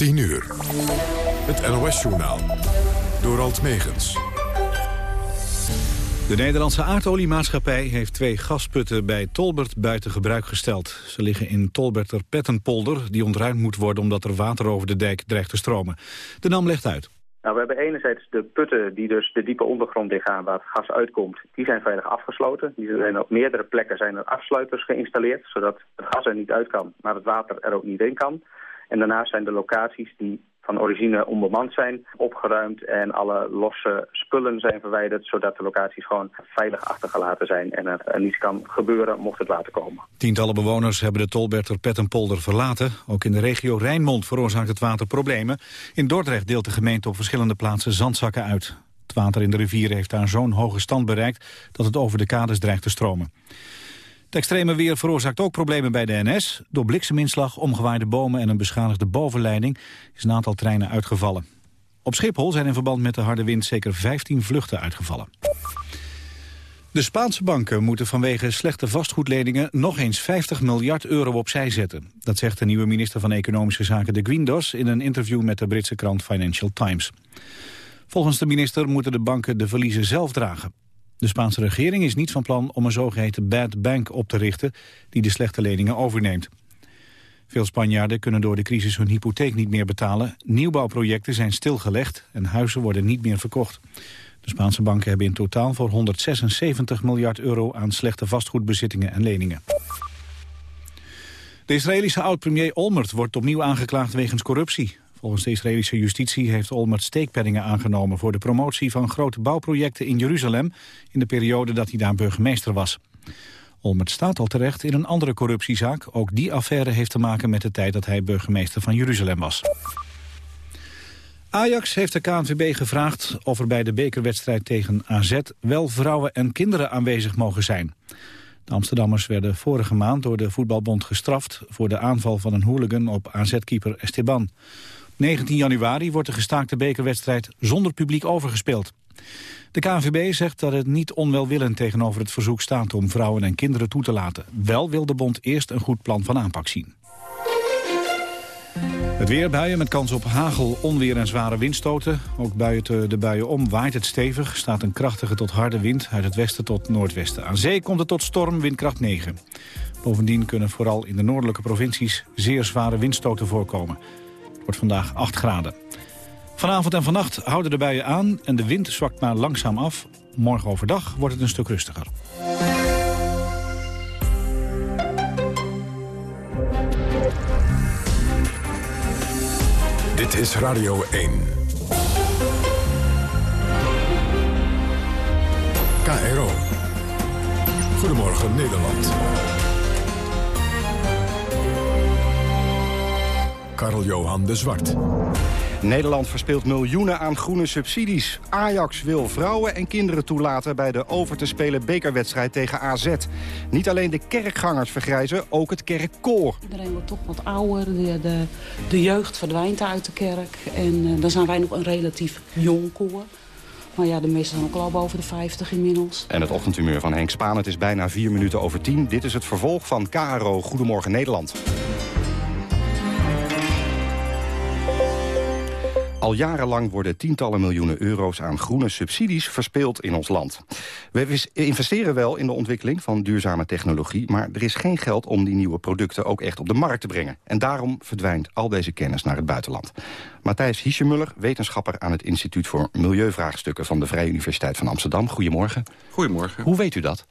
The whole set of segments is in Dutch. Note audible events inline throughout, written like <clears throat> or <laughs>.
10 uur. Het NOS-journaal. Door Alt Megens. De Nederlandse aardoliemaatschappij heeft twee gasputten bij Tolbert buiten gebruik gesteld. Ze liggen in Tolberter Pettenpolder, die ontruimd moet worden omdat er water over de dijk dreigt te stromen. De NAM legt uit. Nou, we hebben enerzijds de putten die dus de diepe ondergrond liggen waar het gas uitkomt. Die zijn veilig afgesloten. Die zijn op meerdere plekken zijn er afsluiters geïnstalleerd, zodat het gas er niet uit kan, maar het water er ook niet in kan. En daarnaast zijn de locaties die van origine onbemand zijn, opgeruimd en alle losse spullen zijn verwijderd, zodat de locaties gewoon veilig achtergelaten zijn en er, niets kan gebeuren mocht het water komen. Tientallen bewoners hebben de Tolberter Pettenpolder verlaten. Ook in de regio Rijnmond veroorzaakt het water problemen. In Dordrecht deelt de gemeente op verschillende plaatsen zandzakken uit. Het water in de rivieren heeft daar zo'n hoge stand bereikt dat het over de kades dreigt te stromen. Het extreme weer veroorzaakt ook problemen bij de NS. Door blikseminslag, omgewaaide bomen en een beschadigde bovenleiding is een aantal treinen uitgevallen. Op Schiphol zijn in verband met de harde wind zeker 15 vluchten uitgevallen. De Spaanse banken moeten vanwege slechte vastgoedleningen nog eens 50 miljard euro opzij zetten. Dat zegt de nieuwe minister van Economische Zaken de Guindos in een interview met de Britse krant Financial Times. Volgens de minister moeten de banken de verliezen zelf dragen. De Spaanse regering is niet van plan om een zogeheten bad bank op te richten die de slechte leningen overneemt. Veel Spanjaarden kunnen door de crisis hun hypotheek niet meer betalen. Nieuwbouwprojecten zijn stilgelegd en huizen worden niet meer verkocht. De Spaanse banken hebben in totaal voor 176 miljard euro aan slechte vastgoedbezittingen en leningen. De Israëlische oud-premier Olmert wordt opnieuw aangeklaagd wegens corruptie. Volgens de Israëlische justitie heeft Olmert steekpenningen aangenomen... voor de promotie van grote bouwprojecten in Jeruzalem... in de periode dat hij daar burgemeester was. Olmert staat al terecht in een andere corruptiezaak. Ook die affaire heeft te maken met de tijd dat hij burgemeester van Jeruzalem was. Ajax heeft de KNVB gevraagd of er bij de bekerwedstrijd tegen AZ... wel vrouwen en kinderen aanwezig mogen zijn. De Amsterdammers werden vorige maand door de voetbalbond gestraft... voor de aanval van een hooligan op AZ-keeper Esteban. 19 januari wordt de gestaakte bekerwedstrijd zonder publiek overgespeeld. De KNVB zegt dat het niet onwelwillend tegenover het verzoek staat om vrouwen en kinderen toe te laten. Wel wil de bond eerst een goed plan van aanpak zien. Het weer buien met kans op hagel, onweer en zware windstoten. Ook buiten de buien om waait het stevig. Staat een krachtige tot harde wind uit het westen tot noordwesten. Aan zee komt het tot storm, windkracht 9. Bovendien kunnen vooral in de noordelijke provincies zeer zware windstoten voorkomen wordt vandaag 8 graden. Vanavond en vannacht houden de buien aan en de wind zwakt maar langzaam af. Morgen overdag wordt het een stuk rustiger. Dit is Radio 1. KRO. Goedemorgen Nederland. Karl-Johan de Zwart. Nederland verspeelt miljoenen aan groene subsidies. Ajax wil vrouwen en kinderen toelaten bij de over te spelen bekerwedstrijd tegen AZ. Niet alleen de kerkgangers vergrijzen, ook het kerkkoor. Iedereen wordt toch wat ouder, de, de, de jeugd verdwijnt uit de kerk. En uh, dan zijn wij nog een relatief jong koor. Maar ja, de meesten zijn ook al boven de 50 inmiddels. En het ochtendhumeur van Henk Spaan, het is bijna vier minuten over tien. Dit is het vervolg van KRO Goedemorgen Nederland. Al jarenlang worden tientallen miljoenen euro's aan groene subsidies verspeeld in ons land. We investeren wel in de ontwikkeling van duurzame technologie... maar er is geen geld om die nieuwe producten ook echt op de markt te brengen. En daarom verdwijnt al deze kennis naar het buitenland. Matthijs Hieschemuller, wetenschapper aan het Instituut voor Milieuvraagstukken... van de Vrije Universiteit van Amsterdam. Goedemorgen. Goedemorgen. Hoe weet u dat?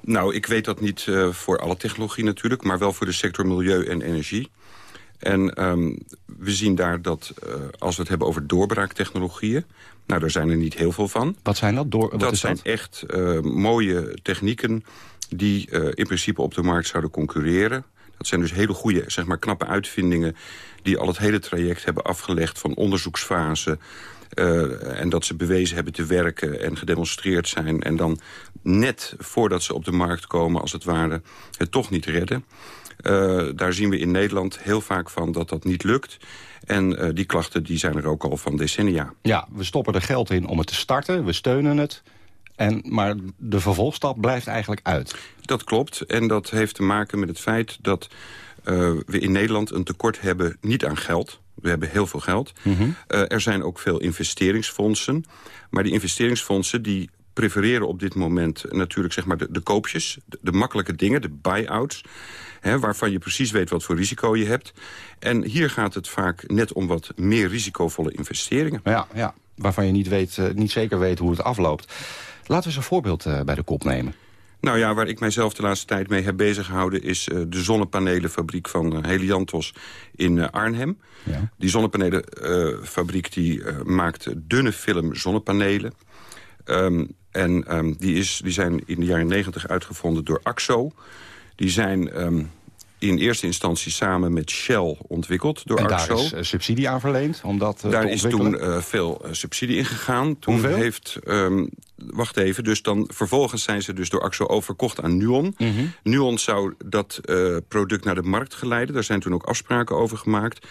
Nou, ik weet dat niet uh, voor alle technologie natuurlijk... maar wel voor de sector milieu en energie. En um, we zien daar dat, uh, als we het hebben over doorbraaktechnologieën... nou, daar zijn er niet heel veel van. Wat zijn dat? Door, wat dat zijn echt uh, mooie technieken die uh, in principe op de markt zouden concurreren. Dat zijn dus hele goede, zeg maar, knappe uitvindingen... die al het hele traject hebben afgelegd van onderzoeksfase... Uh, en dat ze bewezen hebben te werken en gedemonstreerd zijn... en dan net voordat ze op de markt komen, als het ware, het toch niet redden. Uh, daar zien we in Nederland heel vaak van dat dat niet lukt. En uh, die klachten die zijn er ook al van decennia. Ja, we stoppen er geld in om het te starten, we steunen het... En, maar de vervolgstap blijft eigenlijk uit. Dat klopt. En dat heeft te maken met het feit dat uh, we in Nederland een tekort hebben... niet aan geld, We hebben heel veel geld. Mhm. er zijn ook veel investeringsfondsen. Maar die investeringsfondsen die prefereren op dit moment natuurlijk zeg maar de, de koopjes. De, de makkelijke dingen, de buy-outs. Waarvan je precies weet wat voor risico je hebt. En hier gaat het vaak net om wat meer risicovolle investeringen. Ja, ja waarvan je niet, weet, uh, niet zeker weet hoe het afloopt. Laten we eens een voorbeeld uh, bij de kop nemen. Nou ja, waar ik mijzelf de laatste tijd mee heb bezig gehouden... is uh, de zonnepanelenfabriek van Heliantos in Arnhem. Ja. Die zonnepanelenfabriek die maakt dunne film zonnepanelen. Um, en um, die, is, die zijn in de jaren negentig uitgevonden door AXO. Die zijn um, in eerste instantie samen met Shell ontwikkeld door en AXO. daar is uh, subsidie aan verleend uh, Daar is toen uh, veel subsidie in gegaan. Toen Hoeveel? heeft... Um, wacht even, dus dan vervolgens zijn ze dus door AXO overkocht aan Nuon. Mm -hmm. Nuon zou dat product naar de markt geleiden. Daar zijn toen ook afspraken over gemaakt.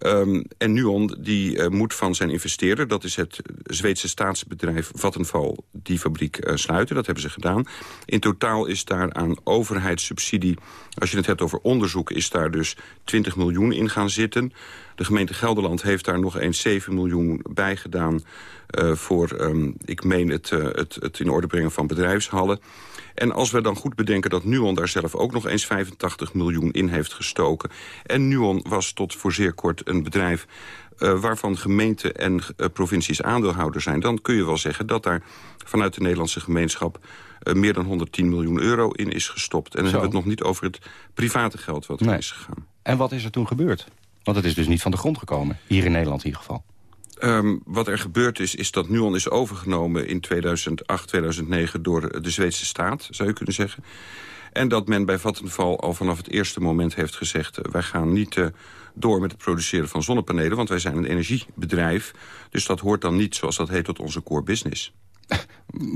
Um, en Nuon die uh, moet van zijn investeerder... dat is het Zweedse staatsbedrijf Vattenfall... die fabriek uh, sluiten. Dat hebben ze gedaan. In totaal is daar aan overheidssubsidie... als je het hebt over onderzoek... is daar dus 20 miljoen in gaan zitten. De gemeente Gelderland heeft daar nog eens 7 miljoen bij gedaan... Uh, voor, um, ik meen, het, het, het in orde brengen van bedrijfshallen. En als we dan goed bedenken dat Nuon daar zelf ook nog eens 85 miljoen in heeft gestoken. En Nuon was tot voor zeer kort een bedrijf uh, waarvan gemeenten en uh, provincies aandeelhouder zijn... dan kun je wel zeggen dat daar vanuit de Nederlandse gemeenschap... Uh, meer dan 110 miljoen euro in is gestopt. En dan Zo. hebben we het nog niet over het private geld wat er nee. is gegaan. En wat is er toen gebeurd? Want het is dus niet van de grond gekomen, hier in Nederland in ieder geval. Um, wat er gebeurd is, is dat Nuon is overgenomen in 2008, 2009 door de Zweedse staat, zou je kunnen zeggen. En dat men bij Vattenfall al vanaf het eerste moment heeft gezegd... wij gaan niet uh, door met het produceren van zonnepanelen... want wij zijn een energiebedrijf. Dus dat hoort dan niet, zoals dat heet, tot onze core business.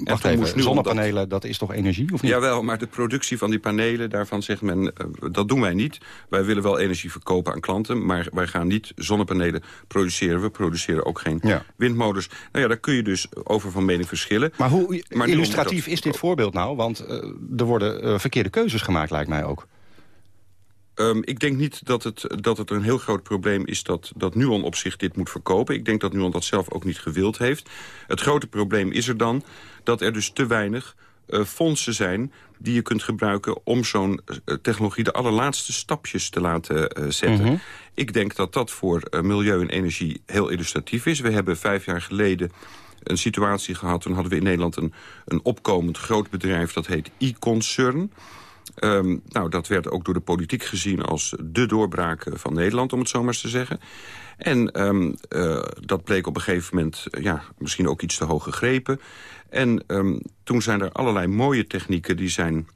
Wacht even, zonnepanelen, dat... dat is toch energie, of niet? Jawel, maar de productie van die panelen, daarvan zegt men... Uh, dat doen wij niet. Wij willen wel energie verkopen aan klanten... maar wij gaan niet zonnepanelen produceren. We produceren ook geen ja. windmolens. Nou ja, daar kun je dus over van mening verschillen. Maar hoe maar illustratief is dit voorbeeld nou? Want uh, er worden uh, verkeerde keuzes gemaakt, lijkt mij ook. Um, ik denk niet dat het, dat het een heel groot probleem is dat, dat Nuon op zich dit moet verkopen. Ik denk dat Nuon dat zelf ook niet gewild heeft. Het grote probleem is er dan dat er dus te weinig uh, fondsen zijn die je kunt gebruiken om zo'n uh, technologie de allerlaatste stapjes te laten uh, zetten. Mm -hmm. Ik denk dat dat voor milieu en energie heel illustratief is. We hebben vijf jaar geleden een situatie gehad. Toen hadden we in Nederland een, een opkomend groot bedrijf dat heet e-concern. Um, nou, dat werd ook door de politiek gezien als de doorbraak van Nederland, om het zo maar eens te zeggen. En um, uh, dat bleek op een gegeven moment uh, ja, misschien ook iets te hoog gegrepen. En um, toen zijn er allerlei mooie technieken die zijn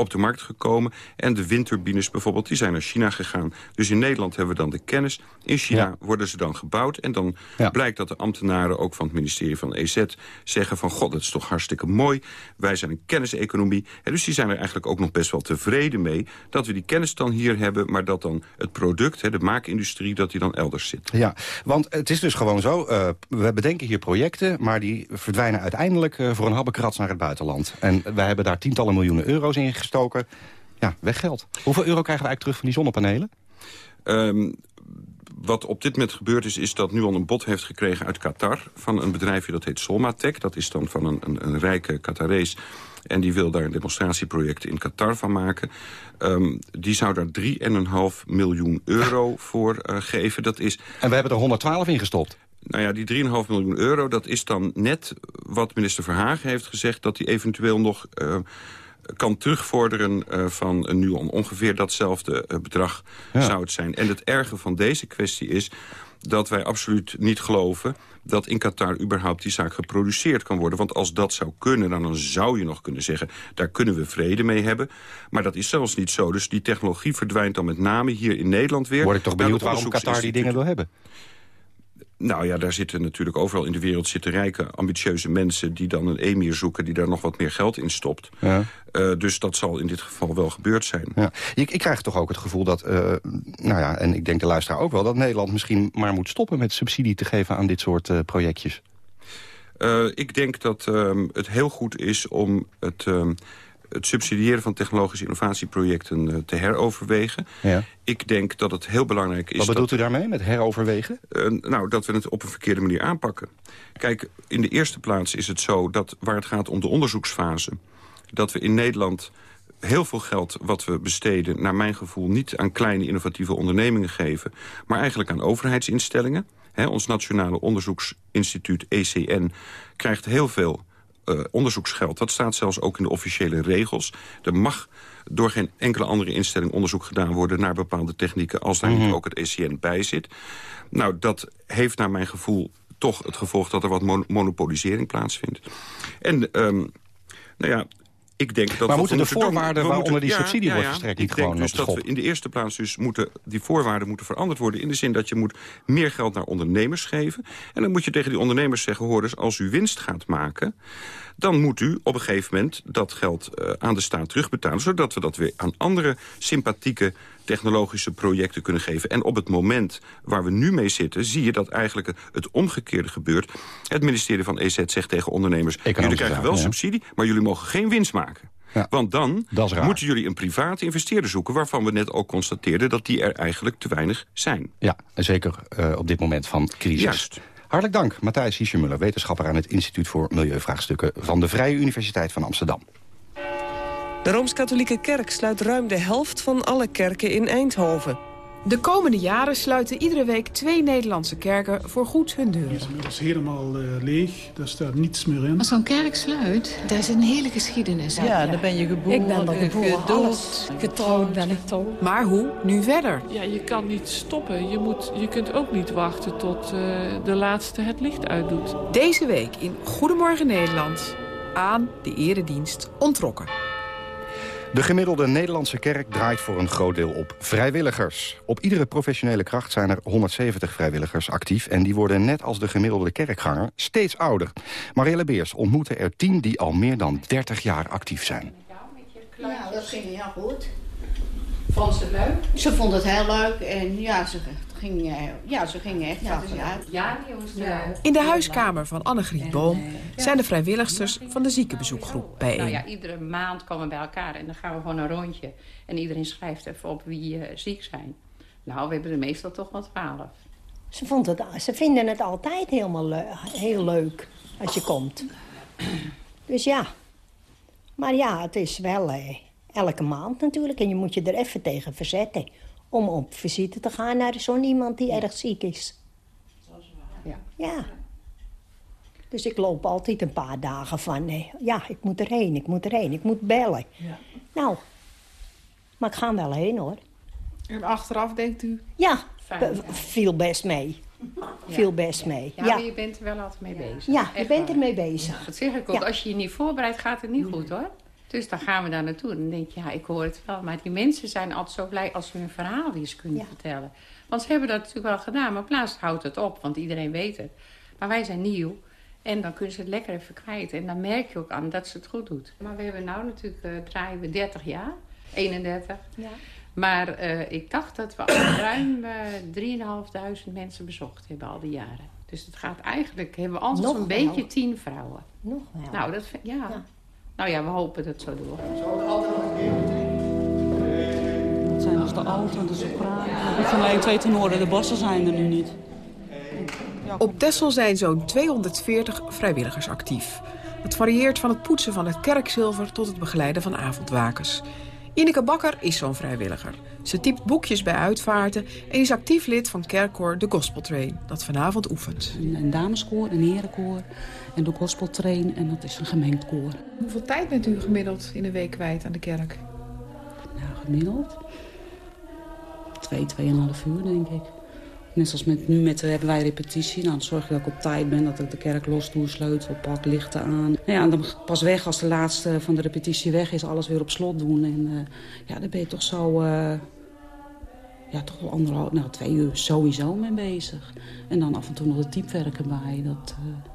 op de markt gekomen. En de windturbines bijvoorbeeld, die zijn naar China gegaan. Dus in Nederland hebben we dan de kennis. In China ja. worden ze dan gebouwd. En dan ja. blijkt dat de ambtenaren, ook van het ministerie van EZ... zeggen van, god, dat is toch hartstikke mooi. Wij zijn een kenniseconomie. En dus die zijn er eigenlijk ook nog best wel tevreden mee... dat we die kennis dan hier hebben... maar dat dan het product, de maakindustrie, dat die dan elders zit. Ja, want het is dus gewoon zo... Uh, we bedenken hier projecten, maar die verdwijnen uiteindelijk... Uh, voor een habbekrats naar het buitenland. En wij hebben daar tientallen miljoenen euro's in gestoken. Ja, weggeld. Hoeveel euro krijgen we eigenlijk terug van die zonnepanelen? Um, wat op dit moment gebeurd is, is dat Nuon een bod heeft gekregen uit Qatar... van een bedrijfje dat heet Solmatech. Dat is dan van een, een, een rijke Qatarees. En die wil daar een demonstratieproject in Qatar van maken. Um, die zou daar 3,5 miljoen euro voor uh, geven. Dat is... En we hebben er 112 in gestopt. Nou ja, die 3,5 miljoen euro, dat is dan net wat minister Verhagen heeft gezegd... dat hij eventueel nog... Uh, kan terugvorderen uh, van een Nuon. Ongeveer datzelfde uh, bedrag ja. zou het zijn. En het erge van deze kwestie is dat wij absoluut niet geloven... dat in Qatar überhaupt die zaak geproduceerd kan worden. Want als dat zou kunnen, dan zou je nog kunnen zeggen... daar kunnen we vrede mee hebben. Maar dat is zelfs niet zo. Dus die technologie verdwijnt dan met name hier in Nederland weer. Word ik toch benieuwd waarom Qatar die dingen wil hebben? Nou ja, daar zitten natuurlijk overal in de wereld zitten rijke, ambitieuze mensen... die dan een emir zoeken die daar nog wat meer geld in stopt. Ja. Uh, dus dat zal in dit geval wel gebeurd zijn. Ja. Ik, ik krijg toch ook het gevoel dat, uh, nou ja, en ik denk de luisteraar ook wel... dat Nederland misschien maar moet stoppen met subsidie te geven aan dit soort uh, projectjes. ik denk dat het heel goed is om het het subsidiëren van technologische innovatieprojecten te heroverwegen. Ja. Ik denk dat het heel belangrijk is... Wat bedoelt u daarmee met heroverwegen? nou, dat we het op een verkeerde manier aanpakken. Kijk, in de eerste plaats is het zo dat waar het gaat om de onderzoeksfase... dat we in Nederland heel veel geld wat we besteden... naar mijn gevoel niet aan kleine innovatieve ondernemingen geven... maar eigenlijk aan overheidsinstellingen. ons Nationale Onderzoeksinstituut, ECN, krijgt heel veel uh, onderzoeksgeld. Dat staat zelfs ook in de officiële regels. Er mag door geen enkele andere instelling onderzoek gedaan worden... naar bepaalde technieken als daar niet mhm. ook het ECN bij zit. Nou, dat heeft naar mijn gevoel toch het gevolg dat er wat monopolisering plaatsvindt. En um, nou ja, ik denk dat maar moeten de voorwaarden waaronder die subsidie wordt verstrekt niet gewoon dus dat we in de eerste plaats dus moeten, die voorwaarden moeten veranderd worden... in de zin dat je moet meer geld naar ondernemers geven. En dan moet je tegen die ondernemers zeggen... hoor dus, als u winst gaat maken dan moet u op een gegeven moment dat geld uh, aan de staat terugbetalen... zodat we dat weer aan andere sympathieke technologische projecten kunnen geven. En op het moment waar we nu mee zitten... zie je dat eigenlijk het omgekeerde gebeurt. Het ministerie van EZ zegt tegen ondernemers... jullie krijgen wel subsidie, maar jullie mogen geen winst maken. Want dan moeten jullie een private investeerder zoeken... waarvan we net ook constateerden dat die er eigenlijk te weinig zijn. Ja, en zeker uh, op dit moment van crisis. Juist. Hartelijk dank, Matthijs Hiesjemuller, wetenschapper aan het Instituut voor Milieuvraagstukken van de Vrije Universiteit van Amsterdam. De Rooms-Katholieke Kerk sluit ruim de helft van alle kerken in Eindhoven. De komende jaren sluiten iedere week twee Nederlandse kerken voor goed hun deuren. Het is helemaal uh, leeg, daar staat niets meer in. Als zo'n kerk sluit, daar is een hele geschiedenis. Ja, dan ben je geboren, ik ben er geboren, gedood, getrouwd ben ik toch. Maar hoe nu verder? Ja, je kan niet stoppen. Je, moet, je kunt ook niet wachten tot uh, de laatste het licht uitdoet. Deze week in Goedemorgen Nederland aan de eredienst ontrokken. De gemiddelde Nederlandse kerk draait voor een groot deel op vrijwilligers. Op iedere professionele kracht zijn er 170 vrijwilligers actief... en die worden net als de gemiddelde kerkganger steeds ouder. Marielle Beers ontmoette er tien die al meer dan 30 jaar actief zijn. Ja, dat ging heel goed. Vond ze het leuk? Ze vond het heel leuk en ja, ze ging, eh, ja, ze ging echt ja, Ja, ja. In de huiskamer van Annegriet Boom zijn de vrijwilligsters van de ziekenbezoekgroep bijeen. Nou ja, iedere maand komen we bij elkaar en dan gaan we gewoon een rondje. En iedereen schrijft even op wie uh, ziek zijn. Nou, we hebben er meestal toch wel twaalf. Ze, vond het, ze vinden het altijd helemaal heel leuk als je komt. Dus ja. Maar ja, het is wel eh, elke maand natuurlijk. En je moet je er even tegen verzetten om op visite te gaan naar zo'n iemand die erg ziek is. Ja. ja. Dus ik loop altijd een paar dagen van, nee, ja, ik moet erheen, ik moet erheen, ik moet bellen. Ja. Nou, maar ik ga wel heen hoor. En achteraf denkt u? Ja, viel best mee. Viel best mee. Ja, maar je bent er wel altijd mee bezig. Ja, je bent er mee bezig. Dat zeg ik ook. Als je je niet voorbereidt, gaat het niet goed hoor. Dus dan gaan we daar naartoe. En dan denk je, ja, ik hoor het wel. Maar die mensen zijn altijd zo blij als we hun verhaal eens kunnen vertellen. Want ze hebben dat natuurlijk wel gedaan. Maar plaats houdt het op, want iedereen weet het. Maar wij zijn nieuw. En dan kunnen ze het lekker even kwijt. En dan merk je ook aan dat ze het goed doet. Maar we hebben nu natuurlijk, uh, draaien we 30 jaar. 31. Ja. Maar uh, ik dacht dat we al ruim uh, eh, 3.500 mensen bezocht hebben al die jaren. Dus het gaat eigenlijk, hebben we altijd zo'n beetje tien vrouwen. Nog wel. Nou, dat, ja. ja. Nou ja, we hopen dat het zo door. Dat zijn dus de en de sopranen. Van mij twee tenoren, de bassen zijn er nu niet. Op Tessel zijn zo'n 240 vrijwilligers actief. Het varieert van het poetsen van het kerkzilver tot het begeleiden van avondwakers. Ineke Bakker is zo'n vrijwilliger. Ze typt boekjes bij uitvaarten en is actief lid van kerkkoor De Gospel Train, dat vanavond oefent. Een, een dameskoor, een herenkoor en de Gospel Train en dat is een gemengd koor. Hoeveel tijd bent u gemiddeld in een week kwijt aan de kerk? Nou, gemiddeld twee, tweeënhalf uur denk ik. Net zoals met, nu met, hebben wij repetitie. Nou, dan zorg ik dat ik op tijd ben, dat ik de kerk los doe, sleutel pak, lichten aan. Nou ja, en dan pas weg als de laatste van de repetitie weg is, alles weer op slot doen. En uh, ja, daar ben je toch zo, uh, ja, toch wel anderhalf, nou twee uur sowieso mee bezig. En dan af en toe nog het typewerk erbij. Dat, uh, ja.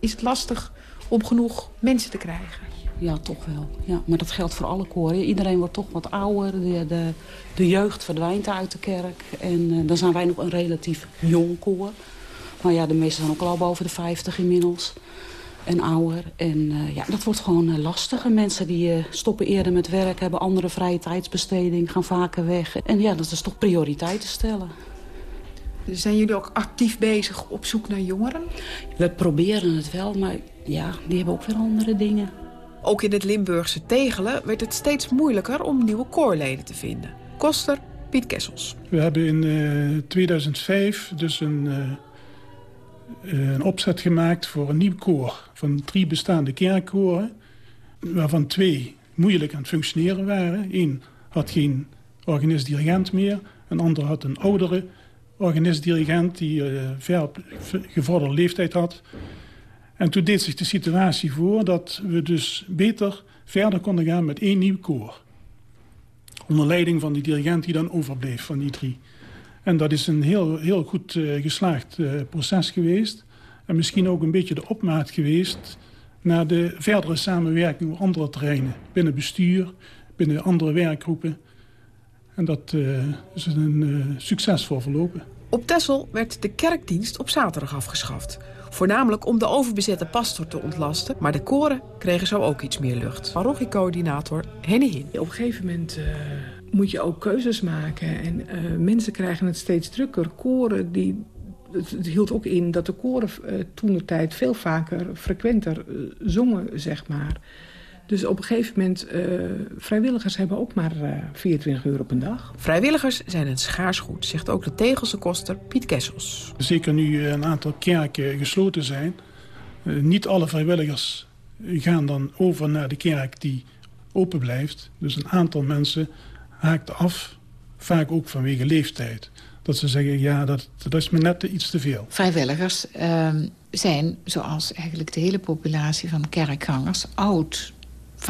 Is het lastig om genoeg mensen te krijgen? Ja, toch wel. Ja, maar dat geldt voor alle koren. Iedereen wordt toch wat ouder. De, de, de jeugd verdwijnt uit de kerk. En uh, dan zijn wij nog een relatief jong koor. Maar ja, de meesten zijn ook al boven de 50 inmiddels. en ouder. En uh, ja, dat wordt gewoon uh, lastiger. Mensen die stoppen eerder met werk, hebben andere vrije tijdsbesteding, gaan vaker weg. En ja, dat is toch prioriteiten stellen. Zijn jullie ook actief bezig op zoek naar jongeren? We proberen het wel, maar ja, die hebben ook weer andere dingen. Ook in het Limburgse Tegelen werd het steeds moeilijker om nieuwe koorleden te vinden. Koster Piet Kessels. We hebben in uh, 2005 dus een, uh, een opzet gemaakt voor een nieuw koor... van drie bestaande kerkkoren, waarvan twee moeilijk aan het functioneren waren. Eén had geen organist-dirigent meer, een ander had een oudere organist-dirigent... die uh, ver op gevorderde leeftijd had... En toen deed zich de situatie voor dat we dus beter verder konden gaan met één nieuw koor. Onder leiding van die dirigent die dan overbleef van die drie. En dat is een heel, heel goed uh, geslaagd uh, proces geweest. En misschien ook een beetje de opmaat geweest... naar de verdere samenwerking op andere terreinen. Binnen bestuur, binnen andere werkgroepen. En dat uh, is een succesvol verlopen. Op Texel werd de kerkdienst op zaterdag afgeschaft. Voornamelijk om de overbezette pastor te ontlasten. Maar de koren kregen zo ook iets meer lucht. Parochiecoördinator Henny Hin. Op een gegeven moment uh, moet je ook keuzes maken. En uh, mensen krijgen het steeds drukker. Koren die het, het, hield ook in dat de koren uh, toen de tijd veel vaker, frequenter zongen, zeg maar. Dus op een gegeven moment, uh, vrijwilligers hebben ook maar uh, 24 uur op een dag. Vrijwilligers zijn een schaars goed, zegt ook de Tegelse koster Piet Kessels. Zeker nu een aantal kerken gesloten zijn. Uh, niet alle vrijwilligers gaan dan over naar de kerk die open blijft. Dus een aantal mensen haakt af, vaak ook vanwege leeftijd. Dat ze zeggen, ja, dat, dat is me net iets te veel. Vrijwilligers zijn, zoals eigenlijk de hele populatie van kerkgangers, oud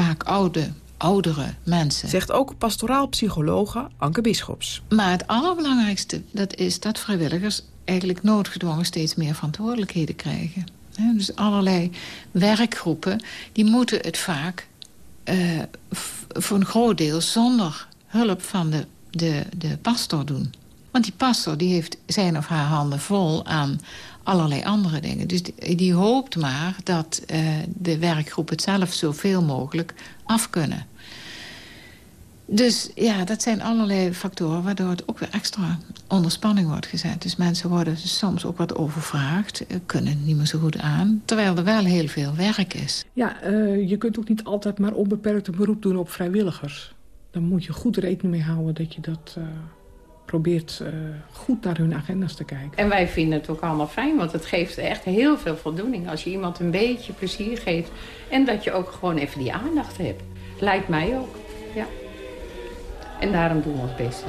vaak oude, oudere mensen. Zegt ook pastoraal psychologe Anke Bischops. Maar het allerbelangrijkste dat is dat vrijwilligers eigenlijk noodgedwongen steeds meer verantwoordelijkheden krijgen. Dus allerlei werkgroepen die moeten het vaak uh, voor een groot deel zonder hulp van de, de, de pastor doen. Want die pastor die heeft zijn of haar handen vol aan allerlei andere dingen. Dus die, hoopt maar dat uh, de werkgroep het zelf zoveel mogelijk af kunnen. Dus ja, dat zijn allerlei factoren waardoor het ook weer extra onder spanning wordt gezet. Dus mensen worden soms ook wat overvraagd, kunnen niet meer zo goed aan. Terwijl er wel heel veel werk is. Ja, uh, je kunt ook niet altijd maar onbeperkt een beroep doen op vrijwilligers. Dan moet je goed rekening mee houden dat je dat... probeert uh, goed naar hun agendas te kijken. En wij vinden het ook allemaal fijn, want het geeft echt heel veel voldoening... als je iemand een beetje plezier geeft en dat je ook gewoon even die aandacht hebt. Lijkt mij ook, ja. En daarom doen we ons best.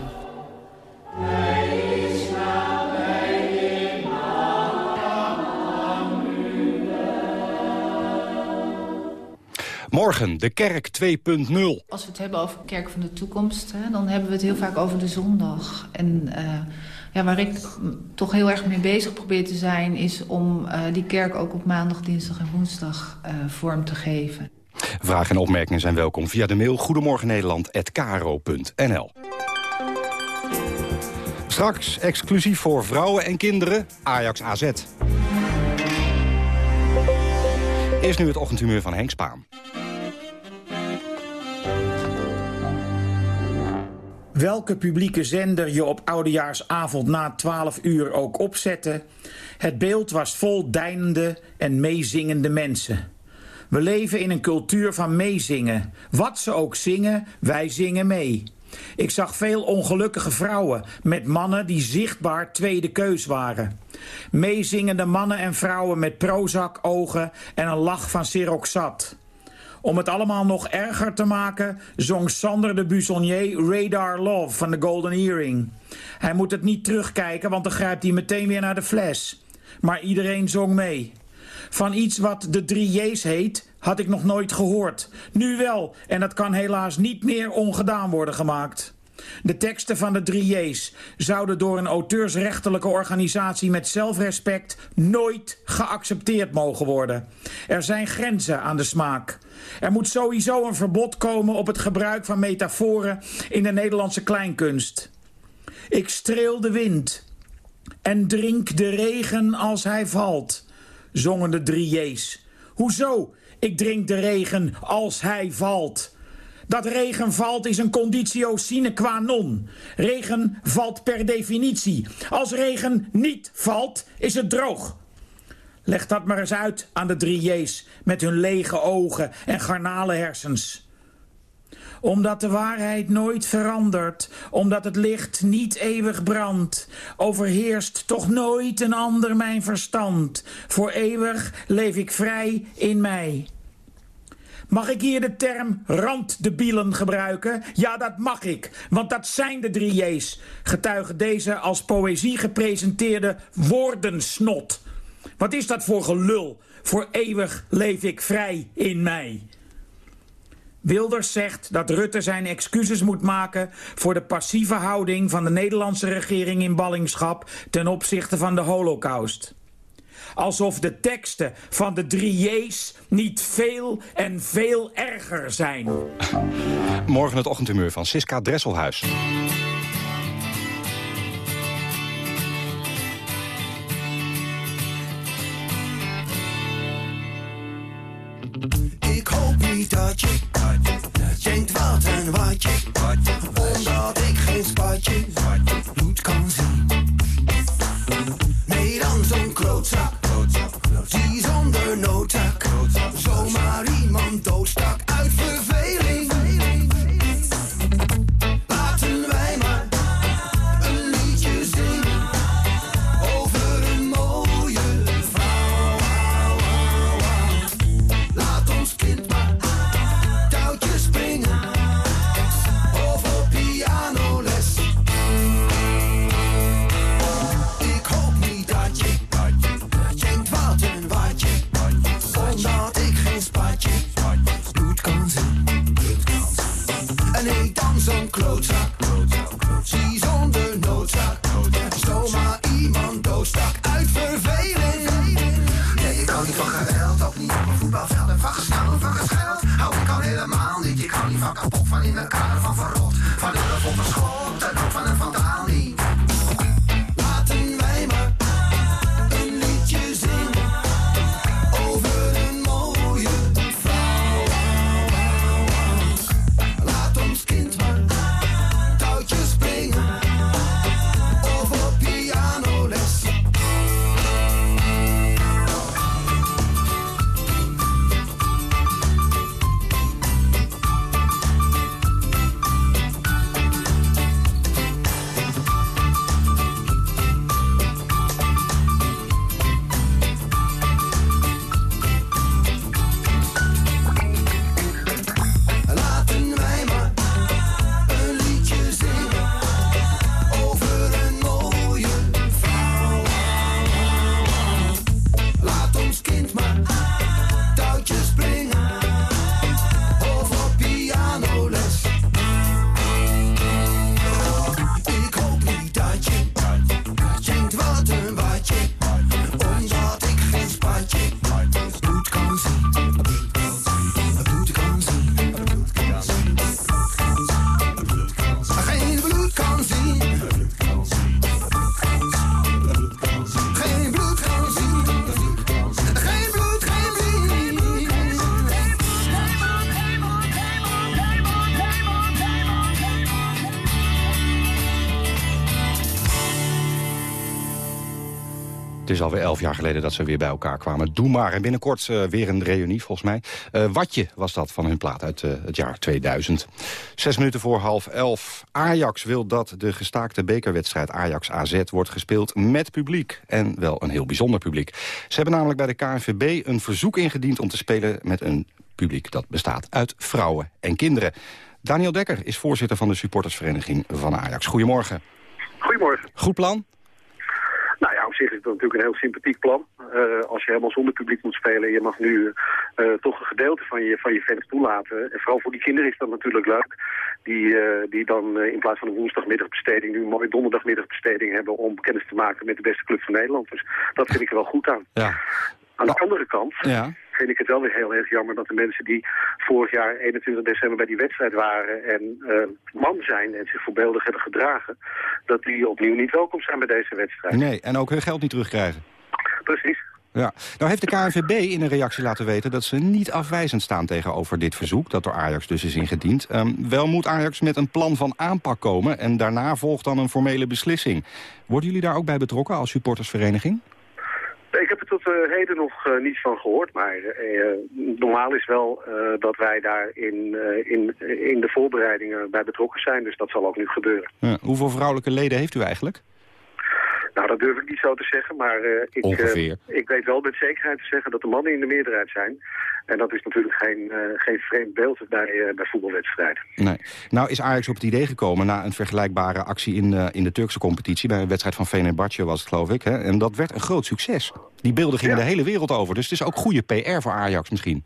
Morgen, de kerk 2.0. Als we het hebben over kerk van de toekomst... Hè, dan hebben we het heel vaak over de zondag. En uh, ja, waar ik toch heel erg mee bezig probeer te zijn... is om uh, die kerk ook op maandag, dinsdag en woensdag uh, vorm te geven. Vragen en opmerkingen zijn welkom via de mail... goedemorgennederland.kro.nl Straks exclusief voor vrouwen en kinderen Ajax AZ. Eerst nu het ochtendhumeur van Henk Spaan. Welke publieke zender je op oudejaarsavond na 12 uur ook opzette... het beeld was vol deinende en meezingende mensen. We leven in een cultuur van meezingen. Wat ze ook zingen, wij zingen mee. Ik zag veel ongelukkige vrouwen met mannen die zichtbaar tweede keus waren. Meezingende mannen en vrouwen met Prozac ogen en een lach van Siroxat. Om het allemaal nog erger te maken, zong Sander de Buissonnier Radar Love van de Golden Earring. Hij moet het niet terugkijken, want dan grijpt hij meteen weer naar de fles. Maar iedereen zong mee. Van iets wat de drie J's heet, had ik nog nooit gehoord. Nu wel, en dat kan helaas niet meer ongedaan worden gemaakt. De teksten van de drie J's zouden door een auteursrechtelijke organisatie met zelfrespect nooit geaccepteerd mogen worden. Er zijn grenzen aan de smaak. Er moet sowieso een verbod komen op het gebruik van metaforen in de Nederlandse kleinkunst. Ik streel de wind en drink de regen als hij valt, zongen de drie J's. Hoezo? Ik drink de regen als hij valt. Dat regen valt is een conditio sine qua non. Regen valt per definitie. Als regen niet valt, is het droog. Leg dat maar eens uit aan de drie J's met hun lege ogen en garnalenhersens omdat de waarheid nooit verandert, omdat het licht niet eeuwig brandt, overheerst toch nooit een ander mijn verstand. Voor eeuwig leef ik vrij in mij. Mag ik hier de term randdebielen gebruiken? Ja, dat mag ik, want dat zijn de drie J's. Getuigen deze als poëzie gepresenteerde woordensnot. Wat is dat voor gelul? Voor eeuwig leef ik vrij in mij. Wilders zegt dat Rutte zijn excuses moet maken voor de passieve houding van de Nederlandse regering in ballingschap ten opzichte van de holocaust. Alsof de teksten van de drie J's niet veel en veel erger zijn. Morgen het ochtendhumeur van Siska Dresselhuis. Ik hoop niet dat je Jaar geleden dat ze weer bij elkaar kwamen. Doe maar. En binnenkort eh, weer een reunie, volgens mij. Eh, Watje was dat van hun plaat uit eh, het jaar 2000. Zes minuten voor half elf. Ajax wil dat de gestaakte bekerwedstrijd Ajax-AZ wordt gespeeld met publiek. En wel een heel bijzonder publiek. Ze hebben namelijk bij de KNVB een verzoek ingediend om te spelen met een publiek dat bestaat uit vrouwen en kinderen. Daniel Dekker is voorzitter van de supportersvereniging van Ajax. Goedemorgen. Goedemorgen. Goed plan? Nou ja, op zich is natuurlijk een heel sympathiek plan. Eh, als je helemaal zonder publiek moet spelen, je mag nu eh, toch een gedeelte van je, van je fans toelaten. En vooral voor die kinderen is dat natuurlijk leuk. Die, eh, die dan in plaats van een woensdagmiddagbesteding nu een mooie donderdagmiddagbesteding hebben om kennis te maken met de beste club van Nederland. Dus dat vind ik er wel goed aan. Ja. Aan de andere kant Ja. Vind ik het wel weer heel erg jammer dat de mensen die vorig jaar 21 december bij die wedstrijd waren en eh, man zijn en zich voorbeeldig hebben gedragen, dat die opnieuw niet welkom zijn bij deze wedstrijd. Nee, en ook hun geld niet terugkrijgen. Precies. Ja. Nou heeft de KNVB in een reactie laten weten dat ze niet afwijzend staan tegenover dit verzoek, dat door Ajax dus is ingediend. Ehm, wel moet Ajax met een plan van aanpak komen en daarna volgt dan een formele beslissing. Worden jullie daar ook bij betrokken als supportersvereniging? Tot uh, heden nog uh, niets van gehoord, maar uh, normaal is wel dat wij daar in, in, in de voorbereidingen bij betrokken zijn. Dus dat zal ook nu gebeuren. Hoeveel vrouwelijke leden heeft u eigenlijk? Nou, dat durf ik niet zo te zeggen, maar uh, ik. Uh, ik weet wel met zekerheid te zeggen dat de mannen in de meerderheid zijn. En dat is natuurlijk geen, uh, geen vreemd beeld bij, bij voetbalwedstrijden. Nee. Nou is Ajax op het idee gekomen na een vergelijkbare actie in, in de Turkse competitie. Bij een wedstrijd van Fenerbahce was het geloof ik. Hè? En dat werd een groot succes. Die beelden gingen ja. de hele wereld over. Dus het is ook goede PR voor Ajax misschien.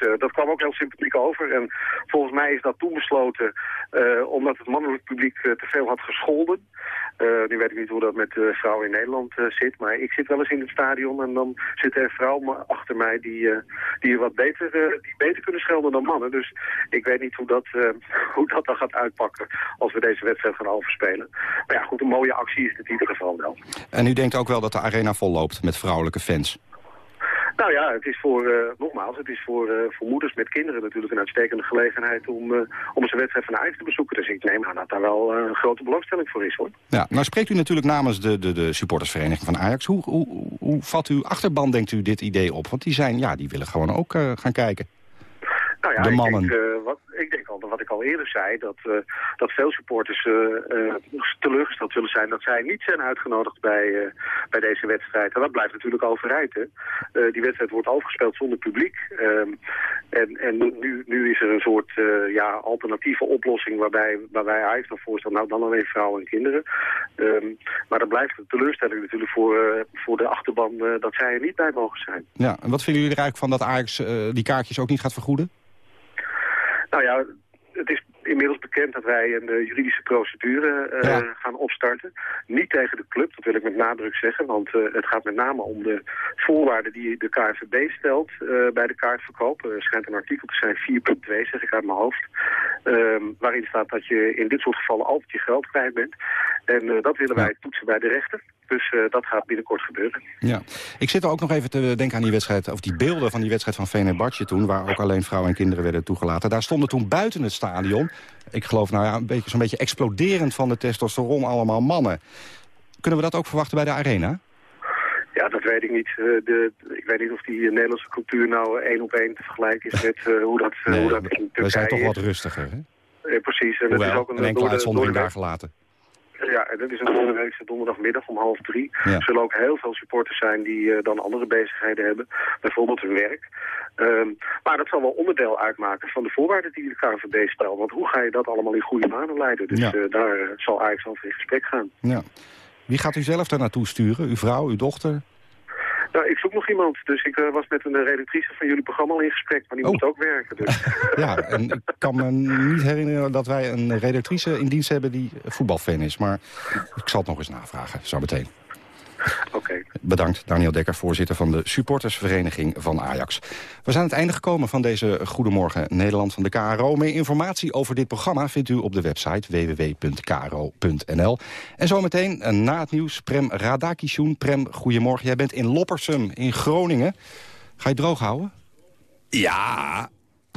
Uh, dat kwam ook heel sympathiek over. En volgens mij is dat toen besloten uh, omdat het mannelijk publiek uh, te veel had gescholden. nu weet ik niet hoe dat met vrouwen in Nederland zit. Maar ik zit wel eens in het stadion en dan zit er vrouwen achter mij die, die wat beter, die beter kunnen schelden dan mannen. Dus ik weet niet hoe dat, <laughs> hoe dat dan gaat uitpakken als we deze wedstrijd gaan overspelen. Maar ja, goed, een mooie actie is het in ieder geval wel. En u denkt ook wel dat de arena vol loopt met vrouwelijke fans? Nou ja, het is voor, uh, nogmaals, het is voor, uh, voor moeders met kinderen natuurlijk een uitstekende gelegenheid om, uh, om een wedstrijd van Ajax te bezoeken. Dus ik neem aan dat daar wel een grote belangstelling voor is hoor. Ja, nou spreekt u natuurlijk namens de, de, de supportersvereniging van Ajax. Hoe, hoe, hoe vat uw achterban, denkt u, dit idee op? Want die zijn, ja, die willen gewoon ook gaan kijken. Nou ja, de mannen. Ik denk, wat, ik al, eerder zei, dat, uh, dat veel supporters uh, uh, teleurgesteld zullen zijn dat zij niet zijn uitgenodigd bij, bij deze wedstrijd. En dat blijft natuurlijk overeind. Hè? die wedstrijd wordt overgespeeld zonder publiek. Um, en en nu, nu is er een soort ja, alternatieve oplossing waarbij, waarbij Ajax dan voorstelt, nou dan alleen vrouwen en kinderen. Um, maar dat blijft een teleurstelling natuurlijk voor, voor de achterban dat zij er niet bij mogen zijn. Ja, en wat vinden jullie er eigenlijk van dat Ajax die kaartjes ook niet gaat vergoeden? Nou ja, het is inmiddels bekend dat wij een uh, juridische procedure uh, ja. gaan opstarten. Niet tegen de club, dat wil ik met nadruk zeggen. Want uh, het gaat met name om de voorwaarden die de KNVB stelt bij de kaartverkoop. Er schijnt een artikel te zijn, 4.2 zeg ik uit mijn hoofd. Um, waarin staat dat je in dit soort gevallen altijd je geld kwijt bent. En dat willen wij toetsen bij de rechter. Dus uh, dat gaat binnenkort gebeuren. Ja. Ik zit er ook nog even te denken aan die wedstrijd, of die beelden van die wedstrijd van Fenerbahce toen, waar ook alleen vrouwen en kinderen werden toegelaten. Daar stonden toen buiten het stadion, ik geloof nou ja, een beetje, zo'n beetje exploderend van de testosteron allemaal mannen. Kunnen we dat ook verwachten bij de arena? Ja, dat weet ik niet. Uh, de, ik weet niet of die Nederlandse cultuur nou één op één te vergelijken is met uh, hoe dat, nee, hoe dat in Turkije We zijn toch is. wat rustiger, hè? precies. En Hoewel, dat is ook een, een enkele door de- uitzondering door de- daar gelaten. Ja, en dat is een donderdagmiddag om half drie. Ja. Er zullen ook heel veel supporters zijn die eh, dan andere bezigheden hebben. Bijvoorbeeld hun werk. Ehm, maar dat zal wel onderdeel uitmaken van de voorwaarden die de KNVB stelt. Want hoe ga je dat allemaal in goede banen leiden? Dus Ja. eh, daar eh, zal Ajax over in gesprek gaan. Ja. Wie gaat u zelf daar naartoe sturen? Uw vrouw, uw dochter? Nou, ik zoek nog iemand. Dus ik eh, was met een eh, redactrice van jullie programma al in gesprek. Maar die Oh. moet ook werken. Dus. <laughs> Ja, en ik kan me niet herinneren dat wij een redactrice in dienst hebben die voetbalfan is. Maar ik zal het nog eens navragen, zo meteen. Oké. Bedankt, Daniel Dekker, voorzitter van de supportersvereniging van Ajax. We zijn aan het einde gekomen van deze Goedemorgen Nederland van de KRO. Meer informatie over dit programma vindt u op de website www.kro.nl. En zometeen, eh, na het nieuws, Prem Radakishun. Prem, goedemorgen. Jij bent in Loppersum in Groningen. Ga je droog houden? Ja,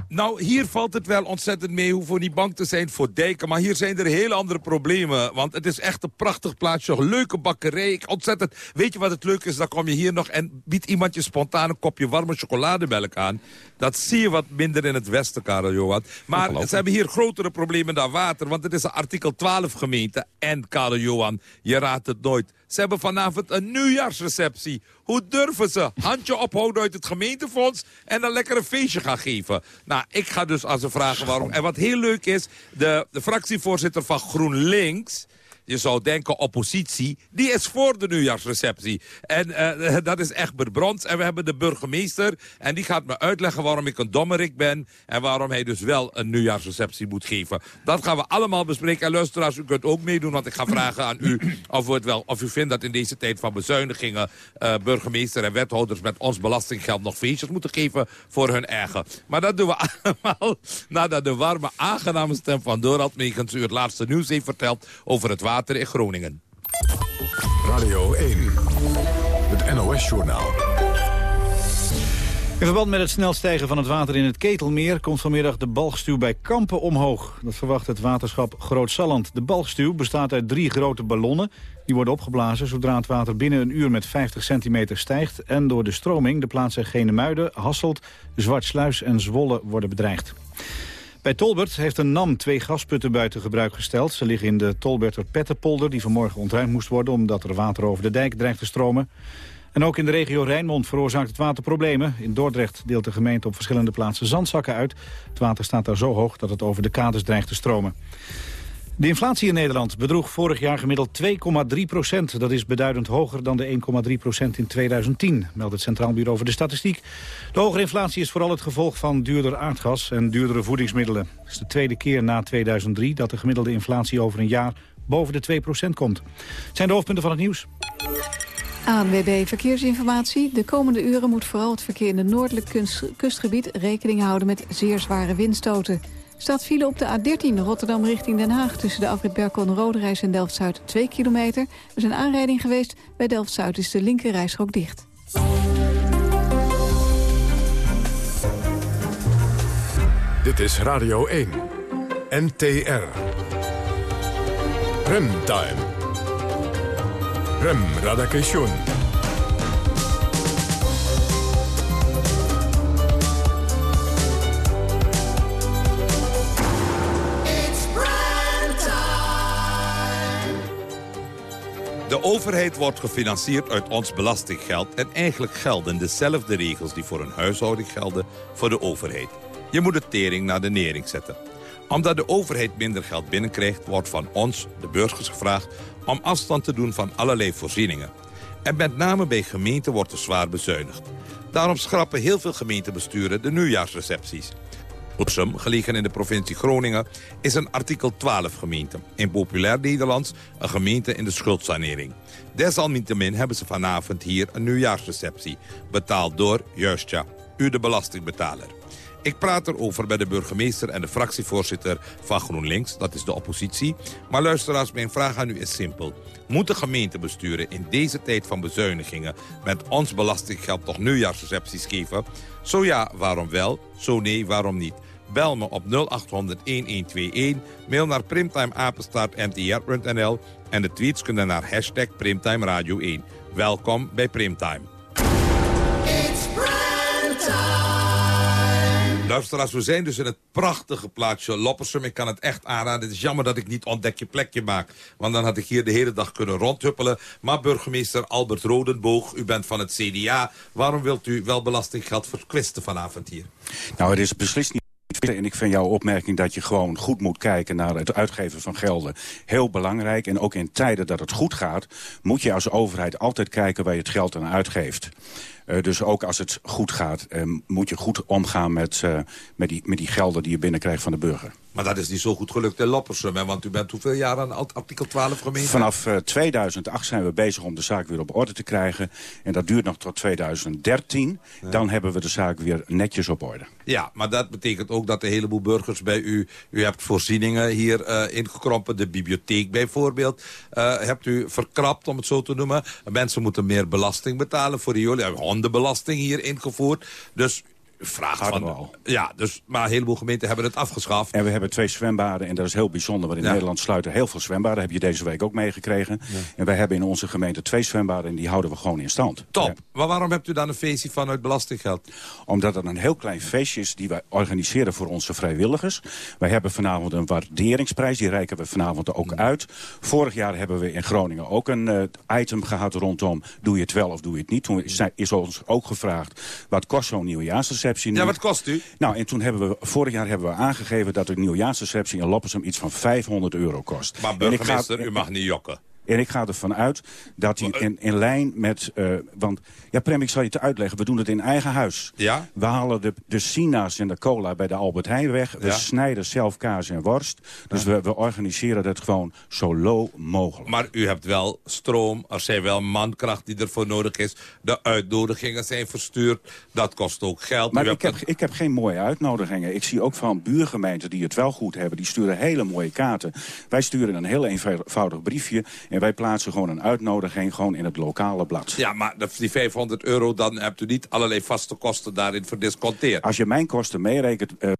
nou, hier valt het wel ontzettend mee. Hoeven niet bang te zijn voor dijken. Maar hier zijn er hele andere problemen. Want het is echt een prachtig plaatsje. Een leuke bakkerij. Ik Ontzettend. Weet je wat het leuke is? Dan kom je hier nog en biedt iemand je spontaan een kopje warme chocolademelk aan. Dat zie je wat minder in het westen, Karel Johan. Maar ze hebben hier grotere problemen dan water. Want het is een artikel 12 gemeente. En, Karel Johan, je raadt het nooit. Ze hebben vanavond een nieuwjaarsreceptie. Hoe durven ze? Handje ophouden uit het gemeentefonds en een feestje gaan geven. Nou, ik ga dus aan ze vragen waarom. En wat heel leuk is, de fractievoorzitter van GroenLinks... Je zou denken oppositie, die is voor de nieuwjaarsreceptie. En eh, <laughs> dat is Egbert Brons. En we hebben de burgemeester. En die gaat me uitleggen waarom ik een dommerik ben. En waarom hij dus wel een nieuwjaarsreceptie moet geven. Dat gaan we allemaal bespreken. En luisteraars, u kunt ook meedoen. Want ik ga vragen aan u of u, het wel, of u vindt dat in deze tijd van bezuinigingen... eh, burgemeester en wethouders met ons belastinggeld nog feestjes moeten geven voor hun eigen. Maar dat doen we <laughs> allemaal nadat de warme, aangename stem van Dorald Megens... u het laatste nieuws heeft verteld over het water in Groningen. Radio 1. Het NOS NOS-journaal. In verband met het snel stijgen van het water in het Ketelmeer... komt vanmiddag de balgstuw bij Kampen omhoog. Dat verwacht het waterschap Groot Salland. De balgstuw bestaat uit drie grote ballonnen. Die worden opgeblazen zodra het water binnen een uur met 50 centimeter stijgt... en door de stroming de plaatsen Genemuiden, Hasselt, Zwartsluis en Zwolle worden bedreigd. Bij Tolbert heeft een NAM twee gasputten buiten gebruik gesteld. Ze liggen in de Tolberter Pettenpolder, die vanmorgen ontruimd moest worden... omdat er water over de dijk dreigt te stromen. En ook in de regio Rijnmond veroorzaakt het water problemen. In Dordrecht deelt de gemeente op verschillende plaatsen zandzakken uit. Het water staat daar zo hoog dat het over de kades dreigt te stromen. De inflatie in Nederland bedroeg vorig jaar gemiddeld 2,3 procent. Dat is beduidend hoger dan de 1,3 procent in 2010, meldt het Centraal Bureau voor de Statistiek. De hogere inflatie is vooral het gevolg van duurder aardgas en duurdere voedingsmiddelen. Het is de tweede keer na 2003 dat de gemiddelde inflatie over een jaar boven de 2 procent komt. Het zijn de hoofdpunten van het nieuws. ANWB Verkeersinformatie. De komende uren moet vooral het verkeer in het noordelijk kustgebied rekening houden met zeer zware windstoten. Staat file op de A13 Rotterdam richting Den Haag... tussen de afrit Berkel en Roderijs en Delft-Zuid 2 kilometer. Er is een aanrijding geweest. Bij Delft-Zuid is de linker dicht. Dit is Radio 1. NTR. Remtime. Rem Radakation. De overheid wordt gefinancierd uit ons belastinggeld... en eigenlijk gelden dezelfde regels die voor een huishouding gelden voor de overheid. Je moet de tering naar de nering zetten. Omdat de overheid minder geld binnenkrijgt... wordt van ons, de burgers, gevraagd om afstand te doen van allerlei voorzieningen. En met name bij gemeenten wordt er zwaar bezuinigd. Daarom schrappen heel veel gemeentebesturen de nieuwjaarsrecepties. Opsum, gelegen in de provincie Groningen, is een artikel 12 gemeente. In populair Nederlands een gemeente in de schuldsanering. Desalniettemin hebben ze vanavond hier een nieuwjaarsreceptie. Betaald door, juist ja, u de belastingbetaler. Ik praat erover bij de burgemeester en de fractievoorzitter van GroenLinks. Dat is de oppositie. Maar luisteraars, mijn vraag aan u is simpel. Moeten gemeentebesturen in deze tijd van bezuinigingen... met ons belastinggeld toch nieuwjaarsrecepties geven? Zo ja, waarom wel? Zo nee, waarom niet? Bel me op 0800-1121. Mail naar primtimeapenstaartntr.nl. En de tweets kunnen naar hashtag Primtime Radio 1. Welkom bij Primtime. Luisteraars, we zijn dus in het prachtige plaatsje Loppersum. Ik kan het echt aanraden. Het is jammer dat ik niet ontdek je plekje maak. Want dan had ik hier de hele dag kunnen rondhuppelen. Maar burgemeester Albert Rodenboog, u bent van het CDA. Waarom wilt u wel belastinggeld verkwisten vanavond hier? Nou, het is beslist niet en ik vind jouw opmerking dat je gewoon goed moet kijken naar het uitgeven van gelden heel belangrijk. En ook in tijden dat het goed gaat, moet je als overheid altijd kijken waar je het geld aan uitgeeft. Uh, dus ook als het goed gaat, uh, moet je goed omgaan met, uh, met, die, met die gelden die je binnenkrijgt van de burger. Maar dat is niet zo goed gelukt in Loppersum, hè? want u bent hoeveel jaar aan artikel 12 gemeente? Vanaf 2008 zijn we bezig om de zaak weer op orde te krijgen. En dat duurt nog tot 2013. Ja. Dan hebben we de zaak weer netjes op orde. Ja, maar dat betekent ook dat een heleboel burgers bij u... U hebt voorzieningen hier ingekrompen, de bibliotheek bijvoorbeeld... Hebt u verkrapt, om het zo te noemen. Mensen moeten meer belasting betalen voor jullie. Hondenbelasting hier ingevoerd. Dus vraagt Hadden van... we al. Ja, dus, maar een heleboel gemeenten hebben het afgeschaft. En we hebben twee zwembaden en dat is heel bijzonder. Want in Ja. Nederland sluiten heel veel zwembaden. heb je deze week ook meegekregen. En wij hebben in onze gemeente twee zwembaden en die houden we gewoon in stand. Top. Maar waarom hebt u dan een feestje vanuit belastinggeld? Omdat het een heel klein feestje is die wij organiseren voor onze vrijwilligers. Wij hebben vanavond een waarderingsprijs, die reiken we vanavond ook uit. Vorig jaar hebben we in Groningen ook een eh, item gehad rondom... doe je het wel of doe je het niet. Toen is, is ons ook gevraagd, wat kost zo'n nieuwjaarsreceptie nu? Ja, wat kost u? Nou, en toen hebben we, vorig jaar hebben we aangegeven dat een nieuwjaarsreceptie in Loppersum iets van 500 euro kost. Maar ga- burgemeester, u mag niet jokken. En ik ga ervan uit dat hij in, in lijn met... eh, want, ja, Prem, ik zal je te uitleggen. We doen het in eigen huis. Ja? We halen de, de sinaas en de cola bij de Albert Heijn weg. We Ja. snijden zelf kaas en worst. Dus we, we organiseren dat gewoon zo low mogelijk. Maar u hebt wel stroom, er zijn wel mankracht die ervoor nodig is. De uitnodigingen zijn verstuurd, dat kost ook geld. Maar U ik heb, ik heb geen mooie uitnodigingen. Ik zie ook van buurgemeenten die het wel goed hebben. Die sturen hele mooie kaarten. Wij sturen een heel eenvoudig briefje. En En wij plaatsen gewoon een uitnodiging gewoon in het lokale blad. Ja, maar die 500 euro, dan hebt u niet allerlei vaste kosten daarin verdisconteerd. Als je mijn kosten meerekent... Uh,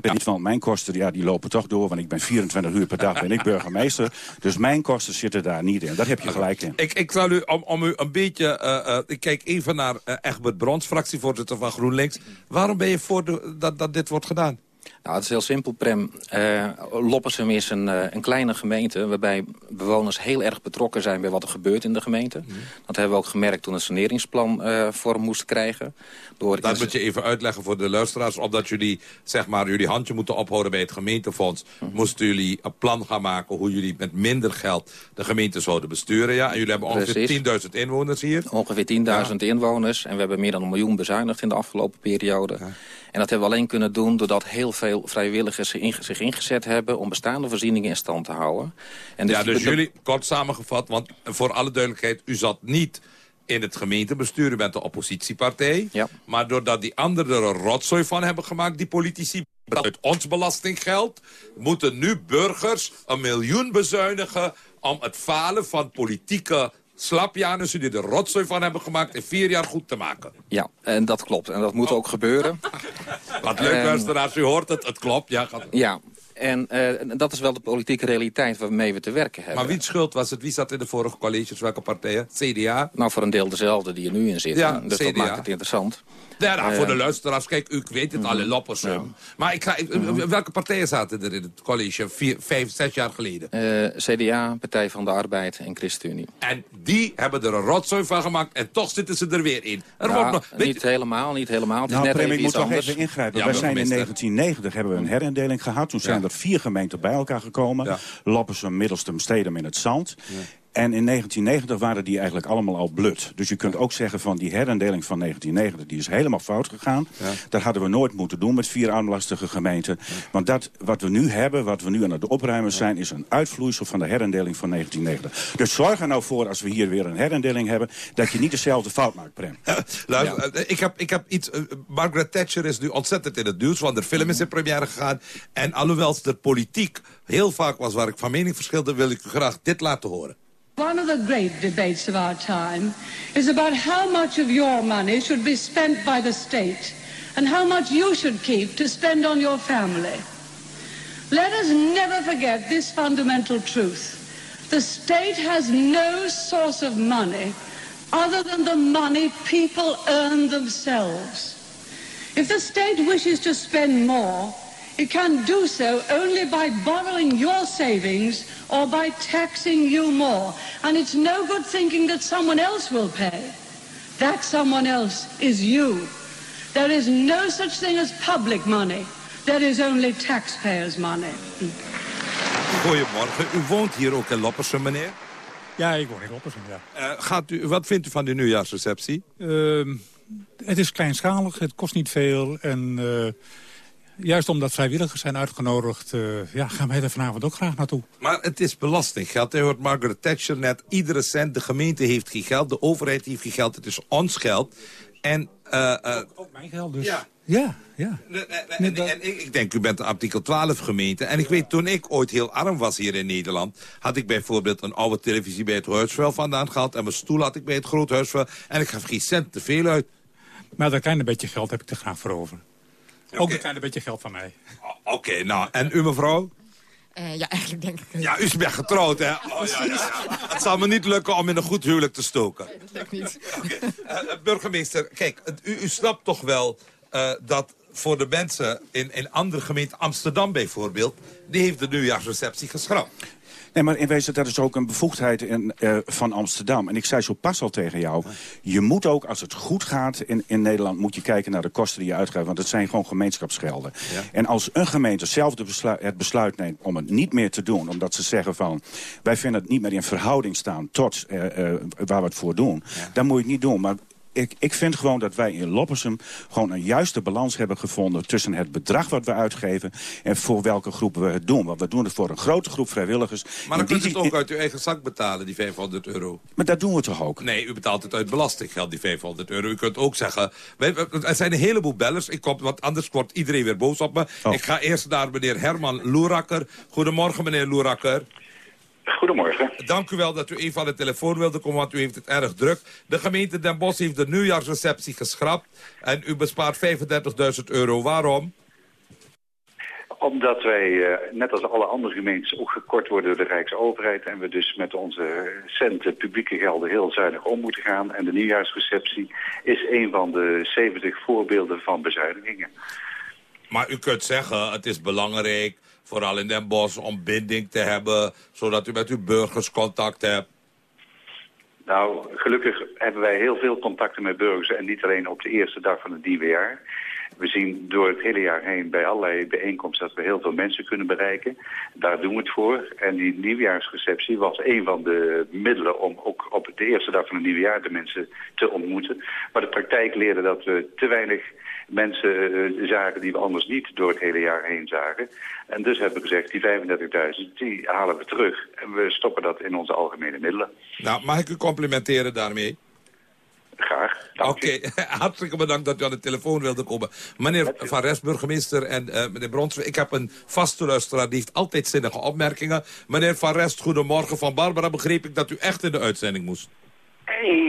niet van mijn kosten, ja, die lopen toch door, want ik ben 24 uur per dag ben ik burgemeester. Dus mijn kosten zitten daar niet in. Daar heb je gelijk in. Ik, ik zal u, om, om u een beetje, uh, uh, ik kijk even naar uh, Egbert Brons, fractievoorzitter van GroenLinks. Waarom ben je voor de, dat, dat dit wordt gedaan? Nou, het is heel simpel, Prem. Uh, Loppersum is een, uh, een kleine gemeente... waarbij bewoners heel erg betrokken zijn bij wat er gebeurt in de gemeente. Mm. Dat hebben we ook gemerkt toen het saneringsplan uh, vorm moest krijgen. Door dat moet je even uitleggen voor de luisteraars. Omdat jullie zeg maar, jullie handje moeten ophouden bij het gemeentefonds... Mm. moesten jullie een plan gaan maken hoe jullie met minder geld... de gemeente zouden besturen. Ja? En jullie hebben ongeveer 10.000 inwoners hier. Ongeveer 10.000 ja. inwoners. En we hebben meer dan een miljoen bezuinigd in de afgelopen periode. Ja. En dat hebben we alleen kunnen doen doordat heel veel vrijwilligers zich ingezet hebben... om bestaande voorzieningen in stand te houden. En dus ja, dus jullie, kort samengevat, want voor alle duidelijkheid... u zat niet in het gemeentebestuur, u bent de oppositiepartij. Ja. Maar doordat die anderen er een rotzooi van hebben gemaakt, die politici... uit ons belastinggeld, moeten nu burgers een miljoen bezuinigen... om het falen van politieke slapjanus die er rotzooi van hebben gemaakt... in vier jaar goed te maken. Ja, en dat klopt. En dat moet ook gebeuren. <laughs> Wat leuk, um, luisteraars. U hoort het, het klopt. Ja, gaat... ja. En uh, dat is wel de politieke realiteit waarmee we te werken hebben. Maar wie schuld was het? Wie zat in de vorige colleges? Welke partijen? CDA? Nou, voor een deel dezelfde die er nu in zitten. Ja, dus CDA. dat maakt het interessant. Ja, nou, voor de luisteraars, kijk, u weet het, alle Loppersum. Ja. Maar ik ga, welke partijen zaten er in het college vier, vijf, zes jaar geleden? Uh, CDA, Partij van de Arbeid en ChristenUnie. En die hebben er een rotzooi van gemaakt en toch zitten ze er weer in. Er ja, wordt nog, niet je... helemaal, niet helemaal. Het is nou, net even ik moet toch even ingrijpen. Ja, Wij zijn in 1990 hebben we een herindeling gehad. Toen zijn er vier gemeenten bij elkaar gekomen. Ja. Loppersum, Middelstum, Stedum in het Zand. En in 1990 waren die eigenlijk allemaal al blut. Dus je kunt ook zeggen van die herindeling van 1990... die is helemaal fout gegaan. Ja. Dat hadden we nooit moeten doen met vier armlastige gemeenten. Ja. Want dat wat we nu hebben, wat we nu aan het opruimen zijn... is een uitvloeisel van de herindeling van 1990. Dus zorg er nou voor, als we hier weer een herindeling hebben... dat je niet dezelfde fout maakt, Prem. Luister, ik, heb, ik heb iets... Uh, Margaret Thatcher is nu ontzettend in het nieuws... want de film is in première gegaan. En alhoewel de politiek heel vaak was waar ik van mening verschilde... wil ik u graag dit laten horen. One of the great debates of our time is about how much of your money should be spent by the state and how much you should keep to spend on your family. Let us never forget this fundamental truth. The state has no source of money other than the money people earn themselves. If the state wishes to spend more, it can do so only by borrowing your savings or by taxing you more. And it's no good thinking that someone else will pay. That someone else is you. There is no such thing as public money. There is only taxpayers' money. Goedemorgen. U woont hier ook in Loppersum, meneer? Ja, ik woon in Loppersum, ja. Uh, gaat u, wat vindt u van de nieuwjaarsreceptie? Uh, het is kleinschalig, het kost niet veel en... Uh, juist omdat vrijwilligers zijn uitgenodigd... Uh, ja, gaan wij er vanavond ook graag naartoe. Maar het is belastinggeld. U hoort Margaret Thatcher net. Iedere cent, de gemeente heeft geen geld, de overheid heeft geen geld. Het is ons geld. En, uh, uh, ook, ook, mijn geld dus. Ja. Ja, ja. En, en, en, en, ik denk, u bent een artikel 12 gemeente. En ik weet, toen ik ooit heel arm was hier in Nederland... had ik bijvoorbeeld een oude televisie bij het Huisvuil vandaan gehad... en mijn stoel had ik bij het Groot Huisvuil. En ik gaf geen cent te veel uit. Maar dat kleine beetje geld heb ik er graag voor over. Okay. Ook een klein beetje geld van mij. Oké, okay, nou, en u mevrouw? Uh, ja, eigenlijk denk ik... Ja, u bent getrouwd, hè? Oh, ja, ja, ja. Het zal me niet lukken om in een goed huwelijk te stoken. Nee, dat lukt niet. Okay. Uh, burgemeester, kijk, u, u snapt toch wel uh, dat voor de mensen in, in andere gemeenten, Amsterdam bijvoorbeeld... die heeft de nieuwjaarsreceptie geschrapt. Nee, maar in wezen, dat is ook een bevoegdheid in, uh, van Amsterdam. En ik zei zo pas al tegen jou, je moet ook, als het goed gaat in, in Nederland... moet je kijken naar de kosten die je uitgeeft, want het zijn gewoon gemeenschapsgelden. Ja. En als een gemeente zelf de besluit, het besluit neemt om het niet meer te doen... omdat ze zeggen van, wij vinden het niet meer in verhouding staan tot uh, uh, waar we het voor doen... Ja. dan moet je het niet doen. Maar ik, ik vind gewoon dat wij in Loppersum gewoon een juiste balans hebben gevonden... tussen het bedrag wat we uitgeven en voor welke groep we het doen. Want we doen het voor een grote groep vrijwilligers. Maar dan kunt u het ook uit uw eigen zak betalen, die 500 euro. Maar dat doen we toch ook? Nee, u betaalt het uit belastinggeld, die 500 euro. U kunt ook zeggen, wij, er zijn een heleboel bellers. Ik kom, want anders wordt iedereen weer boos op me. Oh. Ik ga eerst naar meneer Herman Loerakker. Goedemorgen, meneer Loerakker. Goedemorgen. Dank u wel dat u even aan de telefoon wilde komen, want u heeft het erg druk. De gemeente Den Bosch heeft de nieuwjaarsreceptie geschrapt en u bespaart 35.000 euro. Waarom? Omdat wij, eh, net als alle andere gemeentes, ook gekort worden door de Rijksoverheid. En we dus met onze centen, publieke gelden, heel zuinig om moeten gaan. En de nieuwjaarsreceptie is een van de 70 voorbeelden van bezuinigingen. Maar u kunt zeggen, het is belangrijk, vooral in Den Bosch, om binding te hebben, zodat u met uw burgers contact hebt. Nou, gelukkig hebben wij heel veel contacten met burgers en niet alleen op de eerste dag van het jaar. We zien door het hele jaar heen bij allerlei bijeenkomsten dat we heel veel mensen kunnen bereiken. Daar doen we het voor. En die nieuwjaarsreceptie was een van de middelen om ook op de eerste dag van het nieuwe jaar de mensen te ontmoeten. Maar de praktijk leerde dat we te weinig mensen eh, zagen die we anders niet door het hele jaar heen zagen. En dus hebben we gezegd, die 35.000, die halen we terug. En we stoppen dat in onze algemene middelen. Nou, mag ik u complimenteren daarmee? Graag. Oké, <laughs> hartstikke bedankt dat u aan de telefoon wilde komen. Meneer Van Rest, burgemeester en eh, meneer Brons, ik heb een vaste luisteraar, die heeft altijd zinnige opmerkingen. Meneer Van Rest, goedemorgen. Van Barbara begreep ik dat u echt in de uitzending moest.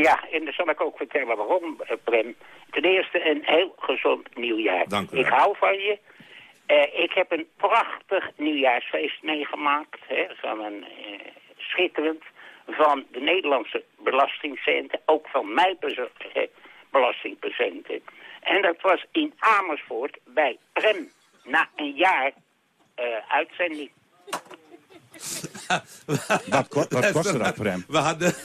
Ja, en dan zal ik ook vertellen waarom, eh, Prem. Ten eerste een heel gezond nieuwjaar. Dank u ik wel. hou van je. Eh, ik heb een prachtig nieuwjaarsfeest meegemaakt. Hè, van een eh, schitterend van de Nederlandse belastingcenten. Ook van mijn belastingpercenten. En dat was in Amersfoort bij Prem. Na een jaar eh, uitzending. <laughs> Wat, ko- wat kostte dat, Prem? We hadden... <laughs>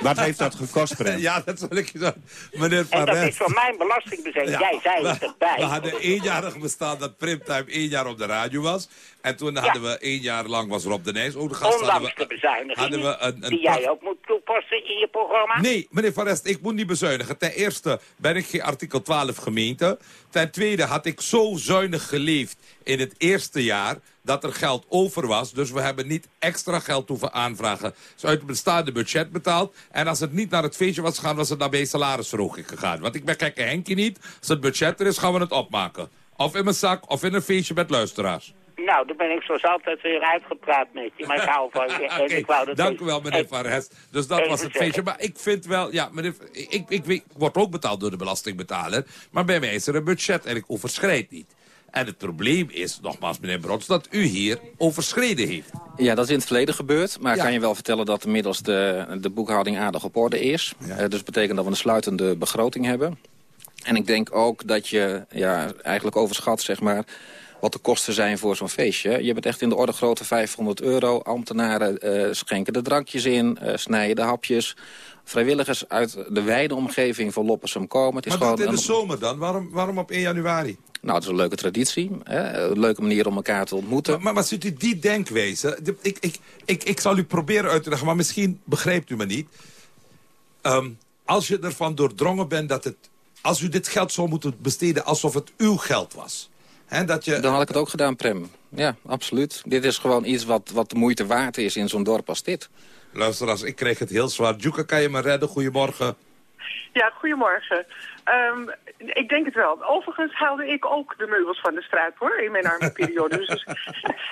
Wat heeft dat gekost, Prem? Ja, dat zal ik je zeggen. Meneer Van En dat is van mijn belastingbezit. Jij zei het erbij. we hadden eenjarig bestaan dat Primtime één jaar op de radio was. En toen hadden we één jaar lang was Rob de Nijs ook de gast. hadden Ondanks we, de hadden we een, een die jij ook moet toepassen in je programma. Nee, meneer Van Rest, ik moet niet bezuinigen. Ten eerste ben ik geen artikel 12 gemeente. Ten tweede had ik zo zuinig geleefd in het eerste jaar dat er geld over was. Dus we hebben niet extra geld hoeven aanvragen. Het is uit het bestaande budget betaald. En als het niet naar het feestje was gegaan, was het naar bij salarisverhoging gegaan. Want ik ben gekke Henkie niet. Als het budget er is, gaan we het opmaken. Of in mijn zak, of in een feestje met luisteraars. Nou, dan ben ik zoals altijd weer uitgepraat met je. Maar ik hou van je. <laughs> Ik wou dat Dank u wel, meneer Van Rest. Dus dat was het feestje. Maar ik vind wel, ja, meneer, ik, ik, ik, ik word ook betaald door de belastingbetaler. Maar bij mij is er een budget en ik overschrijd niet. En het probleem is, nogmaals meneer Brods, dat u hier overschreden heeft. Ja, dat is in het verleden gebeurd. Maar ik Ja. kan je wel vertellen dat inmiddels de, de boekhouding aardig op orde is. Eh, dus dat betekent dat we een sluitende begroting hebben. En ik denk ook dat je ja, eigenlijk overschat, zeg maar wat de kosten zijn voor zo'n feestje. Je bent echt in de orde grootte 500 euro. Ambtenaren eh, schenken de drankjes in, eh, snijden de hapjes. Vrijwilligers uit de wijde omgeving van Loppersum komen. Het is Maar gewoon dat in de een- zomer dan? Waarom, waarom op 1 januari? Nou, het is een leuke traditie. Hè? Een leuke manier om elkaar te ontmoeten. Maar, maar, maar ziet u die denkwijze? De- Ik, ik, ik, ik zal u proberen uit te leggen, maar misschien begrijpt u me niet. Ehm, als je ervan doordrongen bent dat het... Als u dit geld zou moeten besteden alsof het uw geld was. Hè, dat je, Dan had ik het ook gedaan, Prem. Ja, absoluut. Dit is gewoon iets wat, wat de moeite waard is in zo'n dorp als dit. Luister, als ik kreeg het heel zwaar. Juka, kan je me redden? Goedemorgen. Ja, goedemorgen. Ehm, ik denk het wel. Overigens haalde ik ook de meubels van de straat hoor, in mijn arme periode. Dus,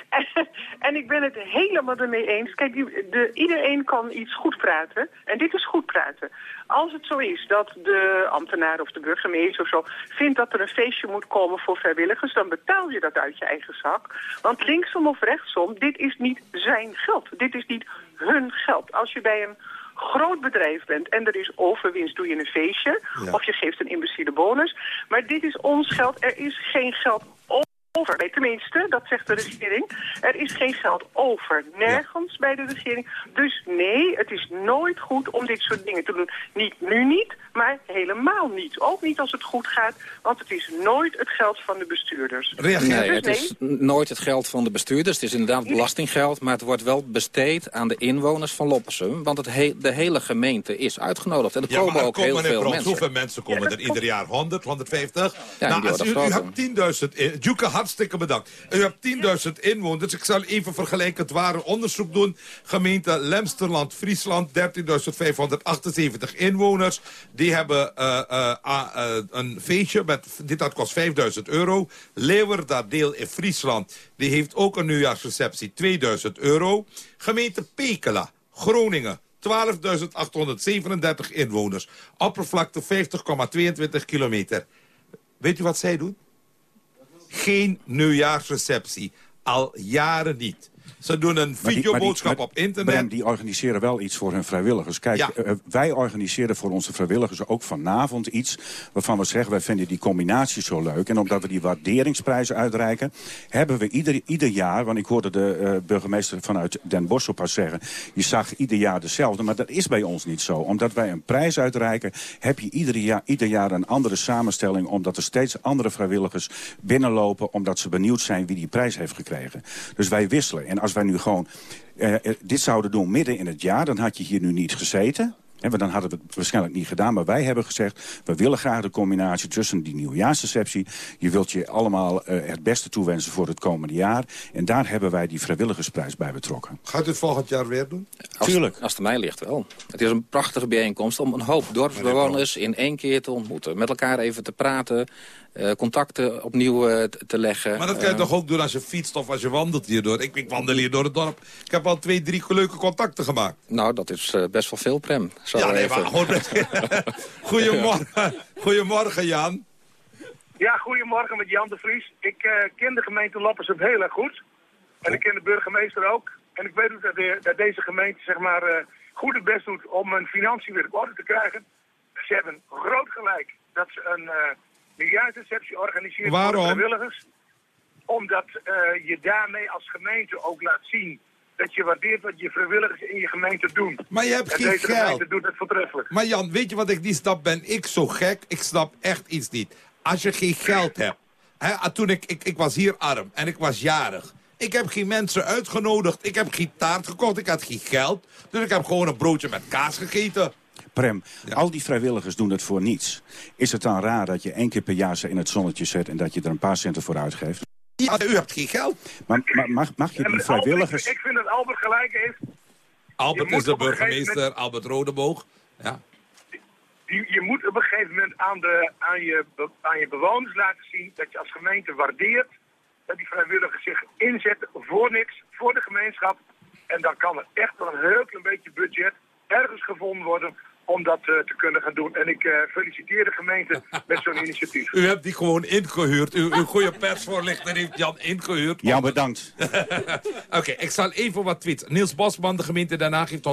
en, <laughs> <laughs> en ik ben het helemaal ermee eens. Kijk, die, de, iedereen kan iets goed praten. En dit is goed praten. Als het zo is dat de ambtenaar of de burgemeester of zo vindt dat er een feestje moet komen voor vrijwilligers, dan betaal je dat uit je eigen zak. Want linksom of rechtsom, dit is niet zijn geld. Dit is niet hun geld. Als je bij een groot bedrijf bent en er is overwinst, doe je een feestje. Ja. Of je geeft een imbeciele bonus. Maar dit is ons geld. Er is geen geld over. Nee, tenminste, dat zegt de regering. Er is geen geld over. Nergens bij de regering. Dus nee, het is nooit goed om dit soort dingen te doen. Niet nu niet, maar helemaal niet. Ook niet als het goed gaat, want het is nooit het geld van de bestuurders. Nee, Dus het is nooit het geld van de bestuurders. Het is inderdaad belastinggeld, maar het wordt wel besteed aan de inwoners van Loppersum. Want het he- de hele gemeente is uitgenodigd. En er Ja, komen ook heel veel Brons, mensen. hoeveel mensen komen er ieder jaar? 100, 150? Ja, nou, als u, u hebt 10.000... in- Juke, hartstikke bedankt. U hebt 10.000 inwoners. Ik zal even vergelijkend ware onderzoek doen. Gemeente Lemsterland, Friesland, 13.578 inwoners. Die hebben uh, uh, uh, een feestje, met, dit dat kost 5.000 euro. Leeuwerdadeel in Friesland, die heeft ook een nieuwjaarsreceptie, 2.000 euro. Gemeente Pekela, Groningen, 12.837 inwoners. Oppervlakte 50,22 kilometer. Weet u wat zij doen? Geen nieuwjaarsreceptie. Al jaren niet. Ze doen een videoboodschap op internet. Brem, die organiseren wel iets voor hun vrijwilligers. Kijk, Ja. eh, wij organiseren voor onze vrijwilligers ook vanavond iets... waarvan we zeggen, wij vinden die combinatie zo leuk. En omdat we die waarderingsprijzen uitreiken... hebben we ieder, ieder jaar... want ik hoorde de eh, burgemeester vanuit Den Bosch op pas zeggen... je zag ieder jaar dezelfde, maar dat is bij ons niet zo. Omdat wij een prijs uitreiken... heb je ieder jaar, ieder jaar een andere samenstelling... omdat er steeds andere vrijwilligers binnenlopen... omdat ze benieuwd zijn wie die prijs heeft gekregen. Dus wij wisselen. En als wij nu gewoon eh, eh, dit zouden doen midden in het jaar... dan had je hier nu niet gezeten. Want dan hadden we het waarschijnlijk niet gedaan. Maar wij hebben gezegd, we willen graag de combinatie tussen die nieuwjaarsreceptie. Je wilt je allemaal eh, het beste toewensen voor het komende jaar. En daar hebben wij die vrijwilligersprijs bij betrokken. Gaat u het volgend jaar weer doen? Als, Tuurlijk. Als het aan mij ligt wel. Het is een prachtige bijeenkomst om een hoop dorpsbewoners in één keer te ontmoeten. Met elkaar even te praten, eh, contacten opnieuw eh, te leggen. Maar dat kan je toch ook doen als je fietst of als je wandelt hierdoor. Ik, ik wandel hier door het dorp. Ik heb al twee, drie leuke contacten gemaakt. Nou, dat is eh, best wel veel, Prem. Ja, nee, even. maar gewoon... <laughs> Goedemorgen. Goedemorgen, Jan. Ja, goedemorgen met Jan de Vries. Ik eh, ken de gemeente Loppersum heel erg goed. En ik ken de burgemeester ook. En ik weet ook dat, de- dat deze gemeente zeg maar, eh, goed het best doet om hun financiën weer op orde te krijgen. Ze hebben groot gelijk dat ze een uh, nieuwjaarsreceptie organiseren Waarom? voor de vrijwilligers. Omdat eh, je daarmee als gemeente ook laat zien dat je waardeert wat je vrijwilligers in je gemeente doen. Maar je hebt en geen deze geld. gemeente doet het voortreffelijk. Maar Jan, weet je wat ik niet snap? Ben ik zo gek? Ik snap echt iets niet. Als je geen geld hebt. Hè, ah, toen ik, ik, ik was hier arm en ik was jarig. Ik heb geen mensen uitgenodigd. Ik heb geen taart gekocht. Ik had geen geld. Dus ik heb gewoon een broodje met kaas gegeten. Prem, al die vrijwilligers doen het voor niets. Is het dan raar dat je één keer per jaar ze in het zonnetje zet... en dat je er een paar centen voor uitgeeft? Ja, u hebt geen geld. Maar, maar mag, mag je die vrijwilligers... ik, Albert gelijk heeft. Albert is de burgemeester, Albert Rodeboog. Ja. Je, je moet op een gegeven moment aan, de, aan, je, aan je bewoners laten zien dat je als gemeente waardeert dat die vrijwilligers zich inzetten voor niks, voor de gemeenschap. En dan kan er echt wel een heel klein beetje budget ergens gevonden worden om dat eh, te kunnen gaan doen. En ik eh, feliciteer de gemeente met zo'n <laughs> initiatief. U hebt die gewoon ingehuurd. Uw, uw goede persvoorlichter heeft Jan ingehuurd. Ja, bedankt. <laughs> Oké, ik zal even wat tweets. Niels Bosman, de gemeente Den Haag, heeft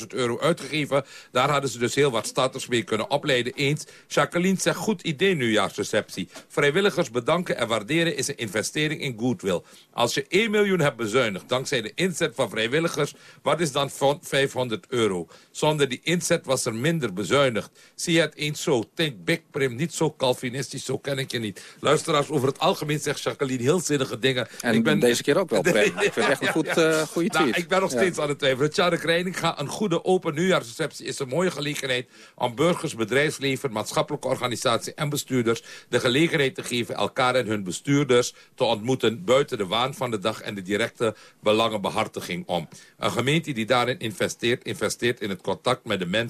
125.000 euro uitgegeven. Daar hadden ze dus heel wat starters mee kunnen opleiden. Eens. Jacqueline zegt, goed idee nieuwjaarsreceptie. Vrijwilligers bedanken en waarderen is een investering in goodwill. Als je 1 miljoen hebt bezuinigd dankzij de inzet van vrijwilligers... wat is dan van 500 euro? Zonder die inzet was er minder bezuinigd. Zie je het eens zo? Think big, Prim. Niet zo Calvinistisch, zo ken ik je niet. Luisteraars, over het algemeen zegt Jacqueline heel zinnige dingen. En deze keer ook wel, Prem. <laughs> Ik vind het echt een goed, eh, goede Nou, tweet. ik ben nog steeds aan het twijfelen. Tjarek Reininga, een goede open nieuwjaarsreceptie is een mooie gelegenheid... om burgers, bedrijfsleven, maatschappelijke organisaties en bestuurders... de gelegenheid te geven elkaar en hun bestuurders te ontmoeten... buiten de waan van de dag en de directe belangenbehartiging om. Een gemeente die daarin investeert, investeert in het contact met de mensen...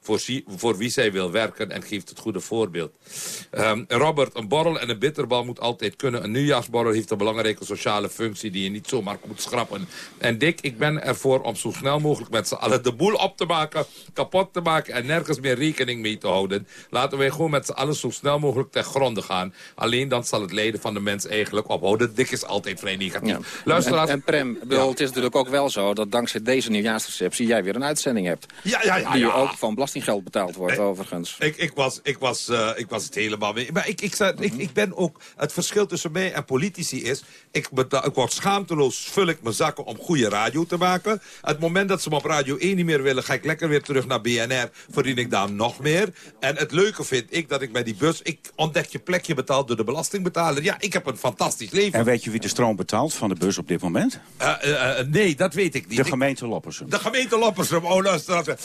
voor, voor wie zij wil werken en geeft het goede voorbeeld. Ehm, Robert, een borrel en een bitterbal moet altijd kunnen. Een nieuwjaarsborrel heeft een belangrijke sociale functie... die je niet zomaar moet schrappen. En Dick, ik ben ervoor om zo snel mogelijk met z'n allen de boel op te maken... kapot te maken en nergens meer rekening mee te houden. Laten wij gewoon met z'n allen zo snel mogelijk ten gronde gaan. Alleen dan zal het lijden van de mens eigenlijk ophouden. Dick is altijd vrij negatief. Luisteraars... En, en Prem, het is natuurlijk ook wel zo dat dankzij deze nieuwjaarsreceptie jij weer een uitzending hebt. Ja, ja, ja, Die ja. ook van belastinggeld betaald wordt, overigens. Ik, ik, was, ik, was, eh, ik was het helemaal mee. Maar ik, ik, zei- ik, ik ben ook... Het verschil tussen mij en politici is... Ik, ik word schaamteloos, vul ik mijn zakken om goede radio te maken. Het moment dat ze me op Radio 1 niet meer willen... ga ik lekker weer terug naar BNR. Verdien ik daar nog meer. En het leuke vind ik dat ik bij die bus... Ik ontdek je plekje betaald door de belastingbetaler. Ja, ik heb een fantastisch leven. En weet je wie de stroom betaalt van de bus op dit moment? Eh, eh, eh, nee, dat weet ik niet. De gemeente Loppersum. de gemeente Loppersum, oh luister.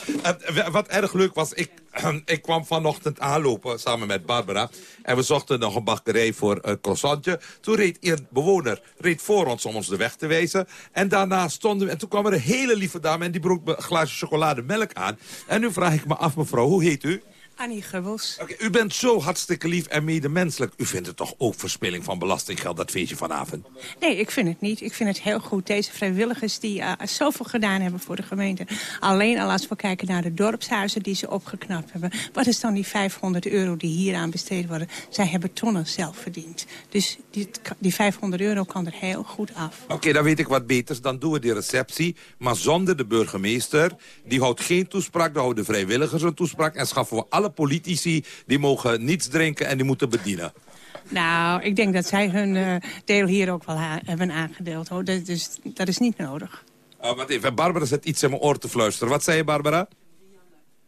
Wat erg leuk was, ik <clears throat> ik kwam vanochtend aanlopen samen met Barbara. En we zochten nog een bakkerij voor een croissantje. Toen reed een bewoner reed voor ons om ons de weg te wijzen. En daarna stonden we... En toen kwam er een hele lieve dame en die broek een glaasje chocolademelk aan. En nu vraag ik me af, mevrouw, hoe heet u? Annie Gubbels. U bent zo hartstikke lief en medemenselijk. U vindt het toch ook verspilling van belastinggeld, dat feestje vanavond? Nee, ik vind het niet. Ik vind het heel goed. Deze vrijwilligers die uh, zoveel gedaan hebben voor de gemeente. Alleen al als we kijken naar de dorpshuizen die ze opgeknapt hebben. Wat is dan die 500 euro die hier aan besteed worden? Zij hebben tonnen zelf verdiend. Dus die, die 500 euro kan er heel goed af. Oké, dan weet ik wat beters. Dan doen we die receptie. Maar zonder de burgemeester. Die houdt geen toespraak. Dan houden de vrijwilligers een toespraak. En schaffen we alle politici, die mogen niets drinken en die moeten bedienen. Nou, ik denk dat zij hun uh, deel hier ook wel hebben aangedeeld. Hoor. Dat, dus, dat is niet nodig. Oh, wat even, Barbara zet iets in mijn oor te fluisteren. Wat zei je, Barbara?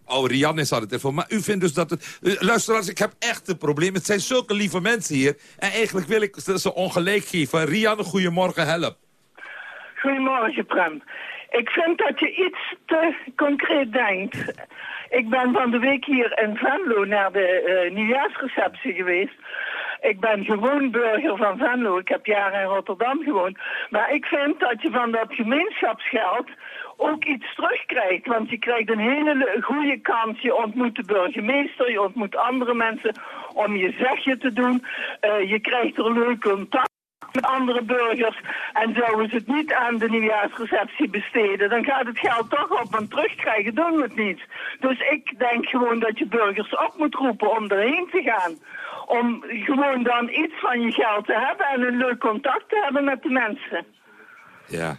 Oh, Rianne is het even. Maar u vindt dus dat het... Uh, luisteraars, ik heb echt een probleem. Het zijn zulke lieve mensen hier. En eigenlijk wil ik ze ongelijk geven. Rianne, goedemorgen, help. Goedemorgen, Prem. Ik vind dat je iets te concreet denkt. Ik ben van de week hier in Venlo naar de uh, nieuwjaarsreceptie geweest. Ik ben gewoon burger van Venlo. Ik heb jaren in Rotterdam gewoond. Maar ik vind dat je van dat gemeenschapsgeld ook iets terugkrijgt. Want je krijgt een hele goede kans. Je ontmoet de burgemeester, je ontmoet andere mensen om je zegje te doen. Uh, je krijgt er leuk contact andere burgers. En zouden ze het niet aan de nieuwjaarsreceptie besteden, dan gaat het geld toch op. Want terugkrijgen doen we het niet. Dus ik denk gewoon dat je burgers op moet roepen om erheen te gaan. Om gewoon dan iets van je geld te hebben en een leuk contact te hebben met de mensen. Ja.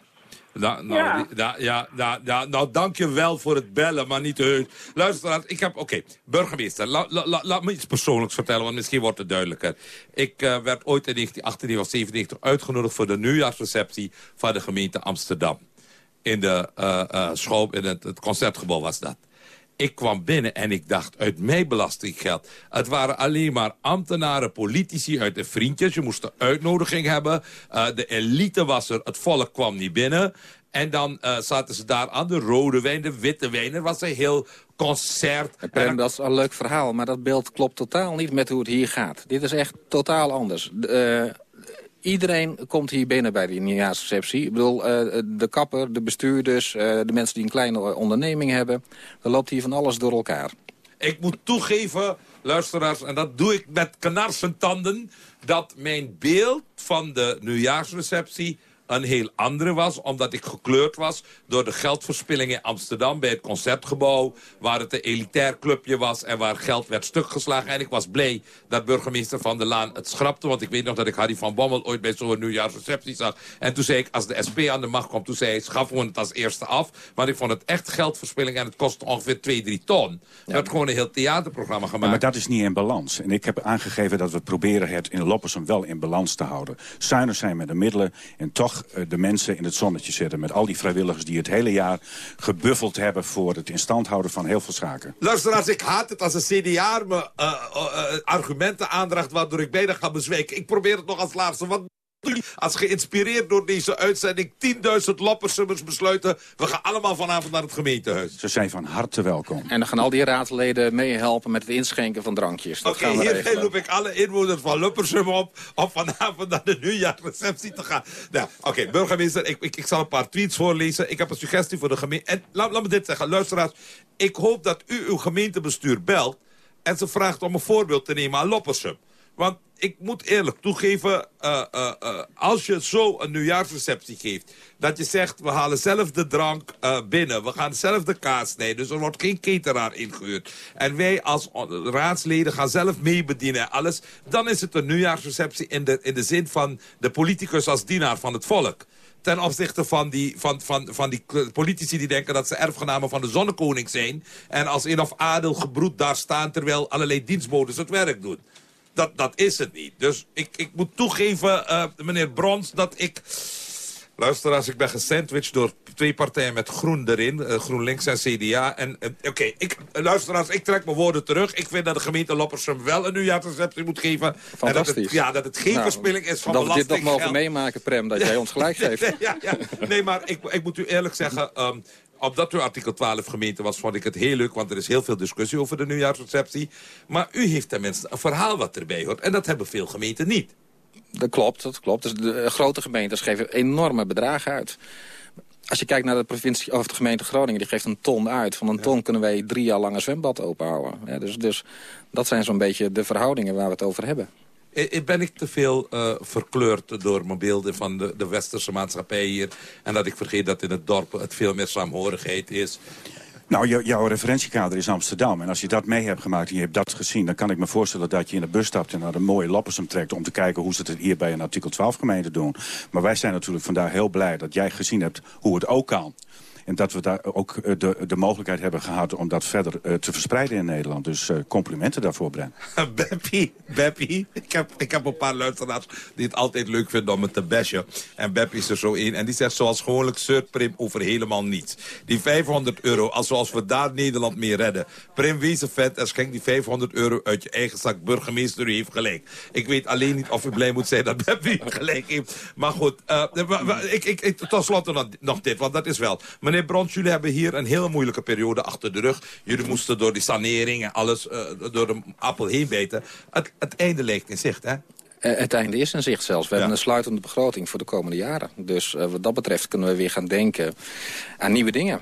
Nou, nou, ja. Ja, nou, dank je wel voor het bellen, maar niet heus. Luister, ik heb... Oké, burgemeester, la, la, la, laat me iets persoonlijks vertellen, want misschien wordt het duidelijker. Ik uh, werd ooit in 1998 of 97 uitgenodigd voor de nieuwjaarsreceptie van de gemeente Amsterdam. In de uh, uh, in het, het concertgebouw was dat. Ik kwam binnen en ik dacht, uit mijn belastinggeld. Het waren alleen maar ambtenaren, politici uit de vriendjes. Je moest een uitnodiging hebben. Uh, de elite was er, het volk kwam niet binnen. En dan uh, zaten ze daar aan de rode wijn, de witte wijn. Er was een heel concert. En dat is een leuk verhaal, maar dat beeld klopt totaal niet met hoe het hier gaat. Dit is echt totaal anders. Uh, Iedereen komt hier binnen bij die nieuwjaarsreceptie. Ik bedoel, uh, de kapper, de bestuurders, uh, de mensen die een kleine onderneming hebben. Er loopt hier van alles door elkaar. Ik moet toegeven, luisteraars, en dat doe ik met kanarsentanden... dat mijn beeld van de nieuwjaarsreceptie een heel andere was. Omdat ik gekleurd was door de geldverspilling in Amsterdam... bij het Concertgebouw, waar het een elitair clubje was... en waar geld werd stukgeslagen. En ik was blij dat burgemeester Van der Laan het schrapte. Want ik weet nog dat ik Harry van Bommel ooit bij zo'n nieuwjaarsreceptie zag. En toen zei ik, als de SP aan de macht komt... toen zei hij, schaffen we het als eerste af. Maar ik vond het echt geldverspilling en het kostte ongeveer 2, 3 ton. Ja. werd gewoon een heel theaterprogramma gemaakt. Ja, maar dat is niet in balans. En ik heb aangegeven dat we proberen het in Loppersum wel in balans te houden. Zuinig zijn met de middelen en toch de mensen in het zonnetje zetten. Met al die vrijwilligers die het hele jaar gebuffeld hebben... voor het in stand houden van heel veel zaken. Luisteraars, ik haat het als een CDA me uh, uh, argumenten aandraagt... waardoor ik bijna ga bezweken. Ik probeer het nog als laatste. Als geïnspireerd door deze uitzending 10.000 loppersummers besluiten... we gaan allemaal vanavond naar het gemeentehuis. Ze zijn van harte welkom. En dan gaan al die raadleden meehelpen met het inschenken van drankjes. Oké, okay, hier roep ik alle inwoners van Luppersum op... om vanavond naar de nieuwjaarsreceptie te gaan. Nou, Oké, okay, burgemeester, ik, ik, ik, zal een paar tweets voorlezen. Ik heb een suggestie voor de gemeente. En laat, laat me dit zeggen, luisteraars. Ik hoop dat u uw gemeentebestuur belt... en ze vraagt om een voorbeeld te nemen aan Loppersum. Want ik moet eerlijk toegeven, uh, uh, uh, als je zo een nieuwjaarsreceptie geeft... dat je zegt, we halen zelf de drank binnen, we gaan zelf de kaas snijden... dus er wordt geen cateraar ingehuurd. En wij als raadsleden gaan zelf meebedienen en alles... dan is het een nieuwjaarsreceptie in de, in de zin van de politicus als dienaar van het volk ten opzichte van die, van, van, van die politici die denken dat ze erfgenamen van de zonnekoning zijn... en als in of adel gebroed daar staan terwijl allerlei dienstbodes het werk doen dat, dat is het niet. Dus ik, ik moet toegeven, uh, meneer Brons, dat ik... Luister, als ik ben gesandwiched door twee partijen met groen erin. Uh, GroenLinks en CDA. En uh, oké, okay, ik luister, ik trek mijn woorden terug. Ik vind dat de gemeente Loppersum wel een nieuwjaarsreceptie moet geven. En dat het, ja, dat het geen nou, verspilling is van dat belasting. Dat we dit nog mogen meemaken, Prem, dat jij ons gelijk <laughs> geeft. ja, ja, nee, maar ik, ik moet u eerlijk zeggen... Um, omdat u artikel 12 gemeente was, vond ik het heel leuk... want er is heel veel discussie over de nieuwjaarsreceptie. Maar u heeft tenminste een verhaal wat erbij hoort. En dat hebben veel gemeenten niet. Dat klopt, dat klopt. Dus de eh, grote gemeentes geven enorme bedragen uit. Als je kijkt naar de, provincie, of de gemeente Groningen, die geeft een ton uit. Van een ton kunnen wij drie jaar lang een zwembad openhouden. Ja, dus, dus dat zijn zo'n beetje de verhoudingen waar we het over hebben. I- I- Ben ik te veel eh, verkleurd door mijn beelden van de, de westerse maatschappij hier... en dat ik vergeet dat in het dorp het veel meer saamhorigheid is... Nou, jou- jouw referentiekader is Amsterdam. En als je dat mee hebt gemaakt en je hebt dat gezien... dan kan ik me voorstellen dat je in de bus stapt en naar een mooie Loppersum trekt... om te kijken hoe ze het hier bij een artikel 12 gemeente doen. Maar wij zijn natuurlijk vandaag heel blij dat jij gezien hebt hoe het ook kan. En dat we daar ook eh, de, de mogelijkheid hebben gehad om dat verder eh, te verspreiden in Nederland. Dus eh, complimenten daarvoor, Bren. <laughs> Beppie, Beppie. Ik heb, ik heb een paar luisteraars die het altijd leuk vinden om me te bashen. En Beppie is er zo in. En die zegt zoals gewoonlijk zeurt Prim over helemaal niets. Die 500 euro, als zoals we daar Nederland mee redden. Prim, wees vet en schenk die 500 euro uit je eigen zak. Burgemeester, u heeft gelijk. Ik weet alleen niet of u blij moet zijn dat Beppie gelijk heeft. Maar goed, ik, ik, ik, tot slot nog dit, want dat is wel. Meneer Brons, jullie hebben hier een hele moeilijke periode achter de rug. Jullie moesten door die sanering en alles eh, door de appel heen bijten. Het, het einde ligt in zicht, hè? Eh, het einde is in zicht zelfs. We hebben een sluitende begroting voor de komende jaren. Dus eh, wat dat betreft kunnen we weer gaan denken aan nieuwe dingen.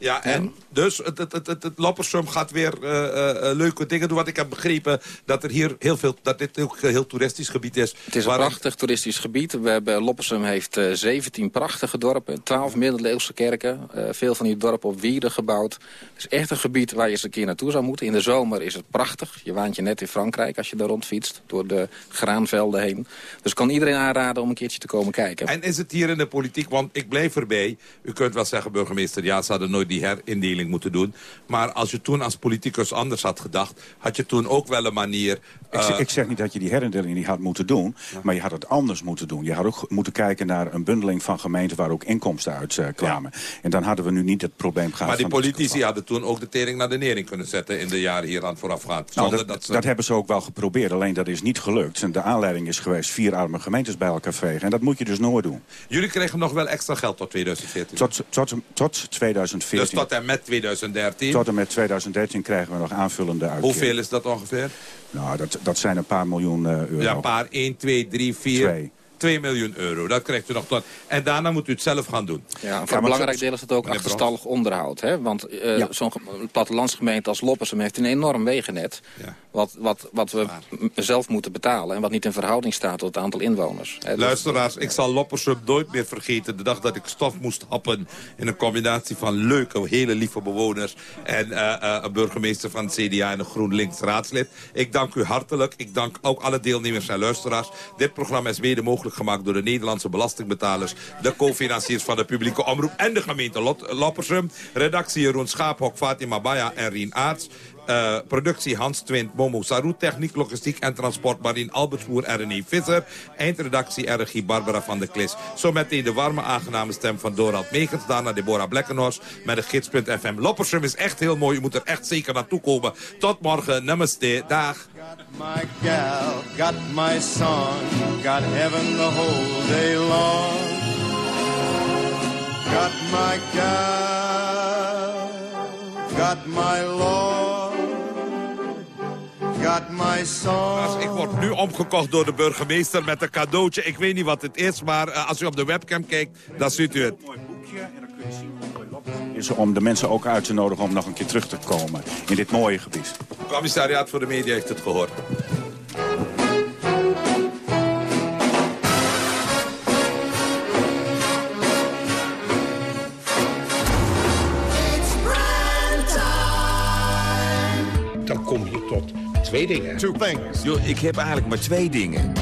Ja, en dus het, het, het, Loppersum gaat weer eh, eh, eh, leuke dingen doen. Want ik heb begrepen dat er hier heel veel, dat dit ook een heel toeristisch gebied is. Het is een prachtig toeristisch gebied. We hebben, Loppersum heeft eh 17 prachtige dorpen, 12 middeleeuwse kerken. veel van die dorpen op wierden gebouwd. Het is echt een gebied waar je eens een keer naartoe zou moeten. In de zomer is het prachtig. Je waant je net in Frankrijk als je daar rondfietst. Door de graanvelden heen. Dus kan iedereen aanraden om een keertje te komen kijken. En is het hier in de politiek, want ik blijf erbij. U kunt wel zeggen, burgemeester, ja, ze hadden nooit die herindeling moeten doen. Maar als je toen als politicus anders had gedacht... had je toen ook wel een manier... Ik, zeg, eh, ik zeg niet dat je die herindeling niet had moeten doen, maar je had het anders moeten doen. Je had ook moeten kijken naar een bundeling van gemeenten waar ook inkomsten uit eh, kwamen. En dan hadden we nu niet het probleem gehad maar die politici hadden toen ook de tering naar de nering kunnen zetten... in de jaren hier aan voorafgaand. Nou, dat, dat, ze... dat hebben ze ook wel geprobeerd, alleen dat is niet gelukt. En de aanleiding is geweest vier arme gemeentes bij elkaar vegen. En dat moet je dus nooit doen. Jullie kregen nog wel extra geld tot 2014. Tot, tot, tot 2014. Dus tot en met 2013. Tot en met 2013 krijgen we nog aanvullende uitkeringen. Hoeveel is dat ongeveer? Nou, dat, dat zijn een paar miljoen eh, euro. Ja, een paar 1, 2, 3, 4... Twee. 2 miljoen euro. Dat krijgt u nog tot. En daarna moet u het zelf gaan doen. Ja, voor een belangrijk deel is het ook achterstallig onderhoud. Hè? Want eh, Ja. zo'n ge- plattelandsgemeente als Loppersum heeft een enorm wegennet. Wat, wat, wat we zelf moeten betalen. En wat niet in verhouding staat tot het aantal inwoners. Hè? Dus- Luisteraars, ik zal Loppersum nooit meer vergeten. De dag dat ik stof moest happen in een combinatie van leuke, hele lieve bewoners... en eh, eh, een burgemeester van het CDA en een GroenLinks raadslid. Ik dank u hartelijk. Ik dank ook alle deelnemers en luisteraars. Dit programma is mede mogelijk gemaakt door de Nederlandse belastingbetalers... de co-financiers van de publieke omroep en de gemeente Lot- Loppersum. Redactie Jeroen Schaaphok, Fatima Baya en Rien Aarts. Eh, productie Hans Twint, Momo Saru, techniek, logistiek en transport Marien Albertsboer en René Visser. Eindredactie RG Barbara van der Klis. Zometeen de warme aangename stem van Dorald Megens. Daarna Deborah Blekkenhorst met de gids.fm. Loppersum is echt heel mooi. U moet er echt zeker naartoe komen. Tot morgen. Namaste. Dag. My gal got my song, got heaven the whole day long. Got my gal, got my Lord, got my song. Ik word nu omgekocht door de burgemeester met een cadeautje. Ik weet niet wat het is, maar eh, als u op de webcam kijkt, dan ziet u het. Is om de mensen ook uit te nodigen om nog een keer terug te komen in dit mooie gebied. Commissariaat voor de Media heeft het gehoord. Twee dingen. Two things. Yo, ik heb eigenlijk maar twee dingen.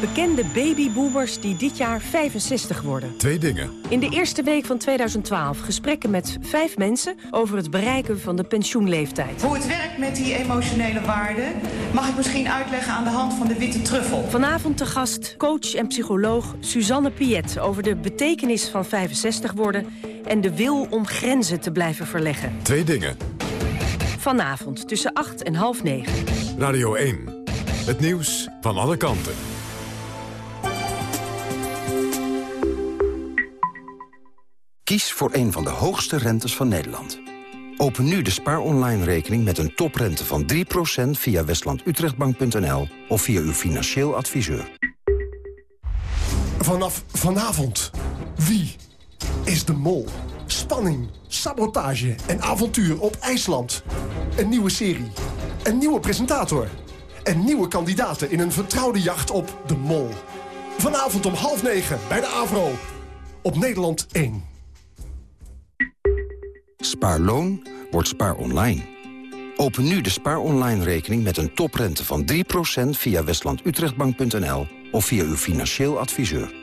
Bekende babyboomers die dit jaar 65 worden. Twee dingen. In de eerste week van 2012 gesprekken met vijf mensen... over het bereiken van de pensioenleeftijd. Hoe het werkt met die emotionele waarden... mag ik misschien uitleggen aan de hand van de witte truffel. Vanavond te gast coach en psycholoog Suzanne Piet... over de betekenis van 65 worden... en de wil om grenzen te blijven verleggen. Twee dingen. Vanavond tussen 8 en half 9. Radio 1. Het nieuws van alle kanten. Kies voor een van de hoogste rentes van Nederland. Open nu de Spaar Online rekening met een toprente van 3% via westlandutrechtbank.nl of via uw financieel adviseur. Vanaf vanavond. Wie is de mol? Spanning, sabotage en avontuur op IJsland. Een nieuwe serie. Een nieuwe presentator. En nieuwe kandidaten in een vertrouwde jacht op de mol. Vanavond om half negen bij de AVRO. Op Nederland 1. Spaarloon wordt spaar online. Open nu de spaar online rekening met een toprente van 3% via westlandutrechtbank.nl of via uw financieel adviseur.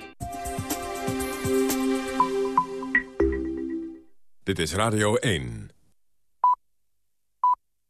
Dit is Radio 1.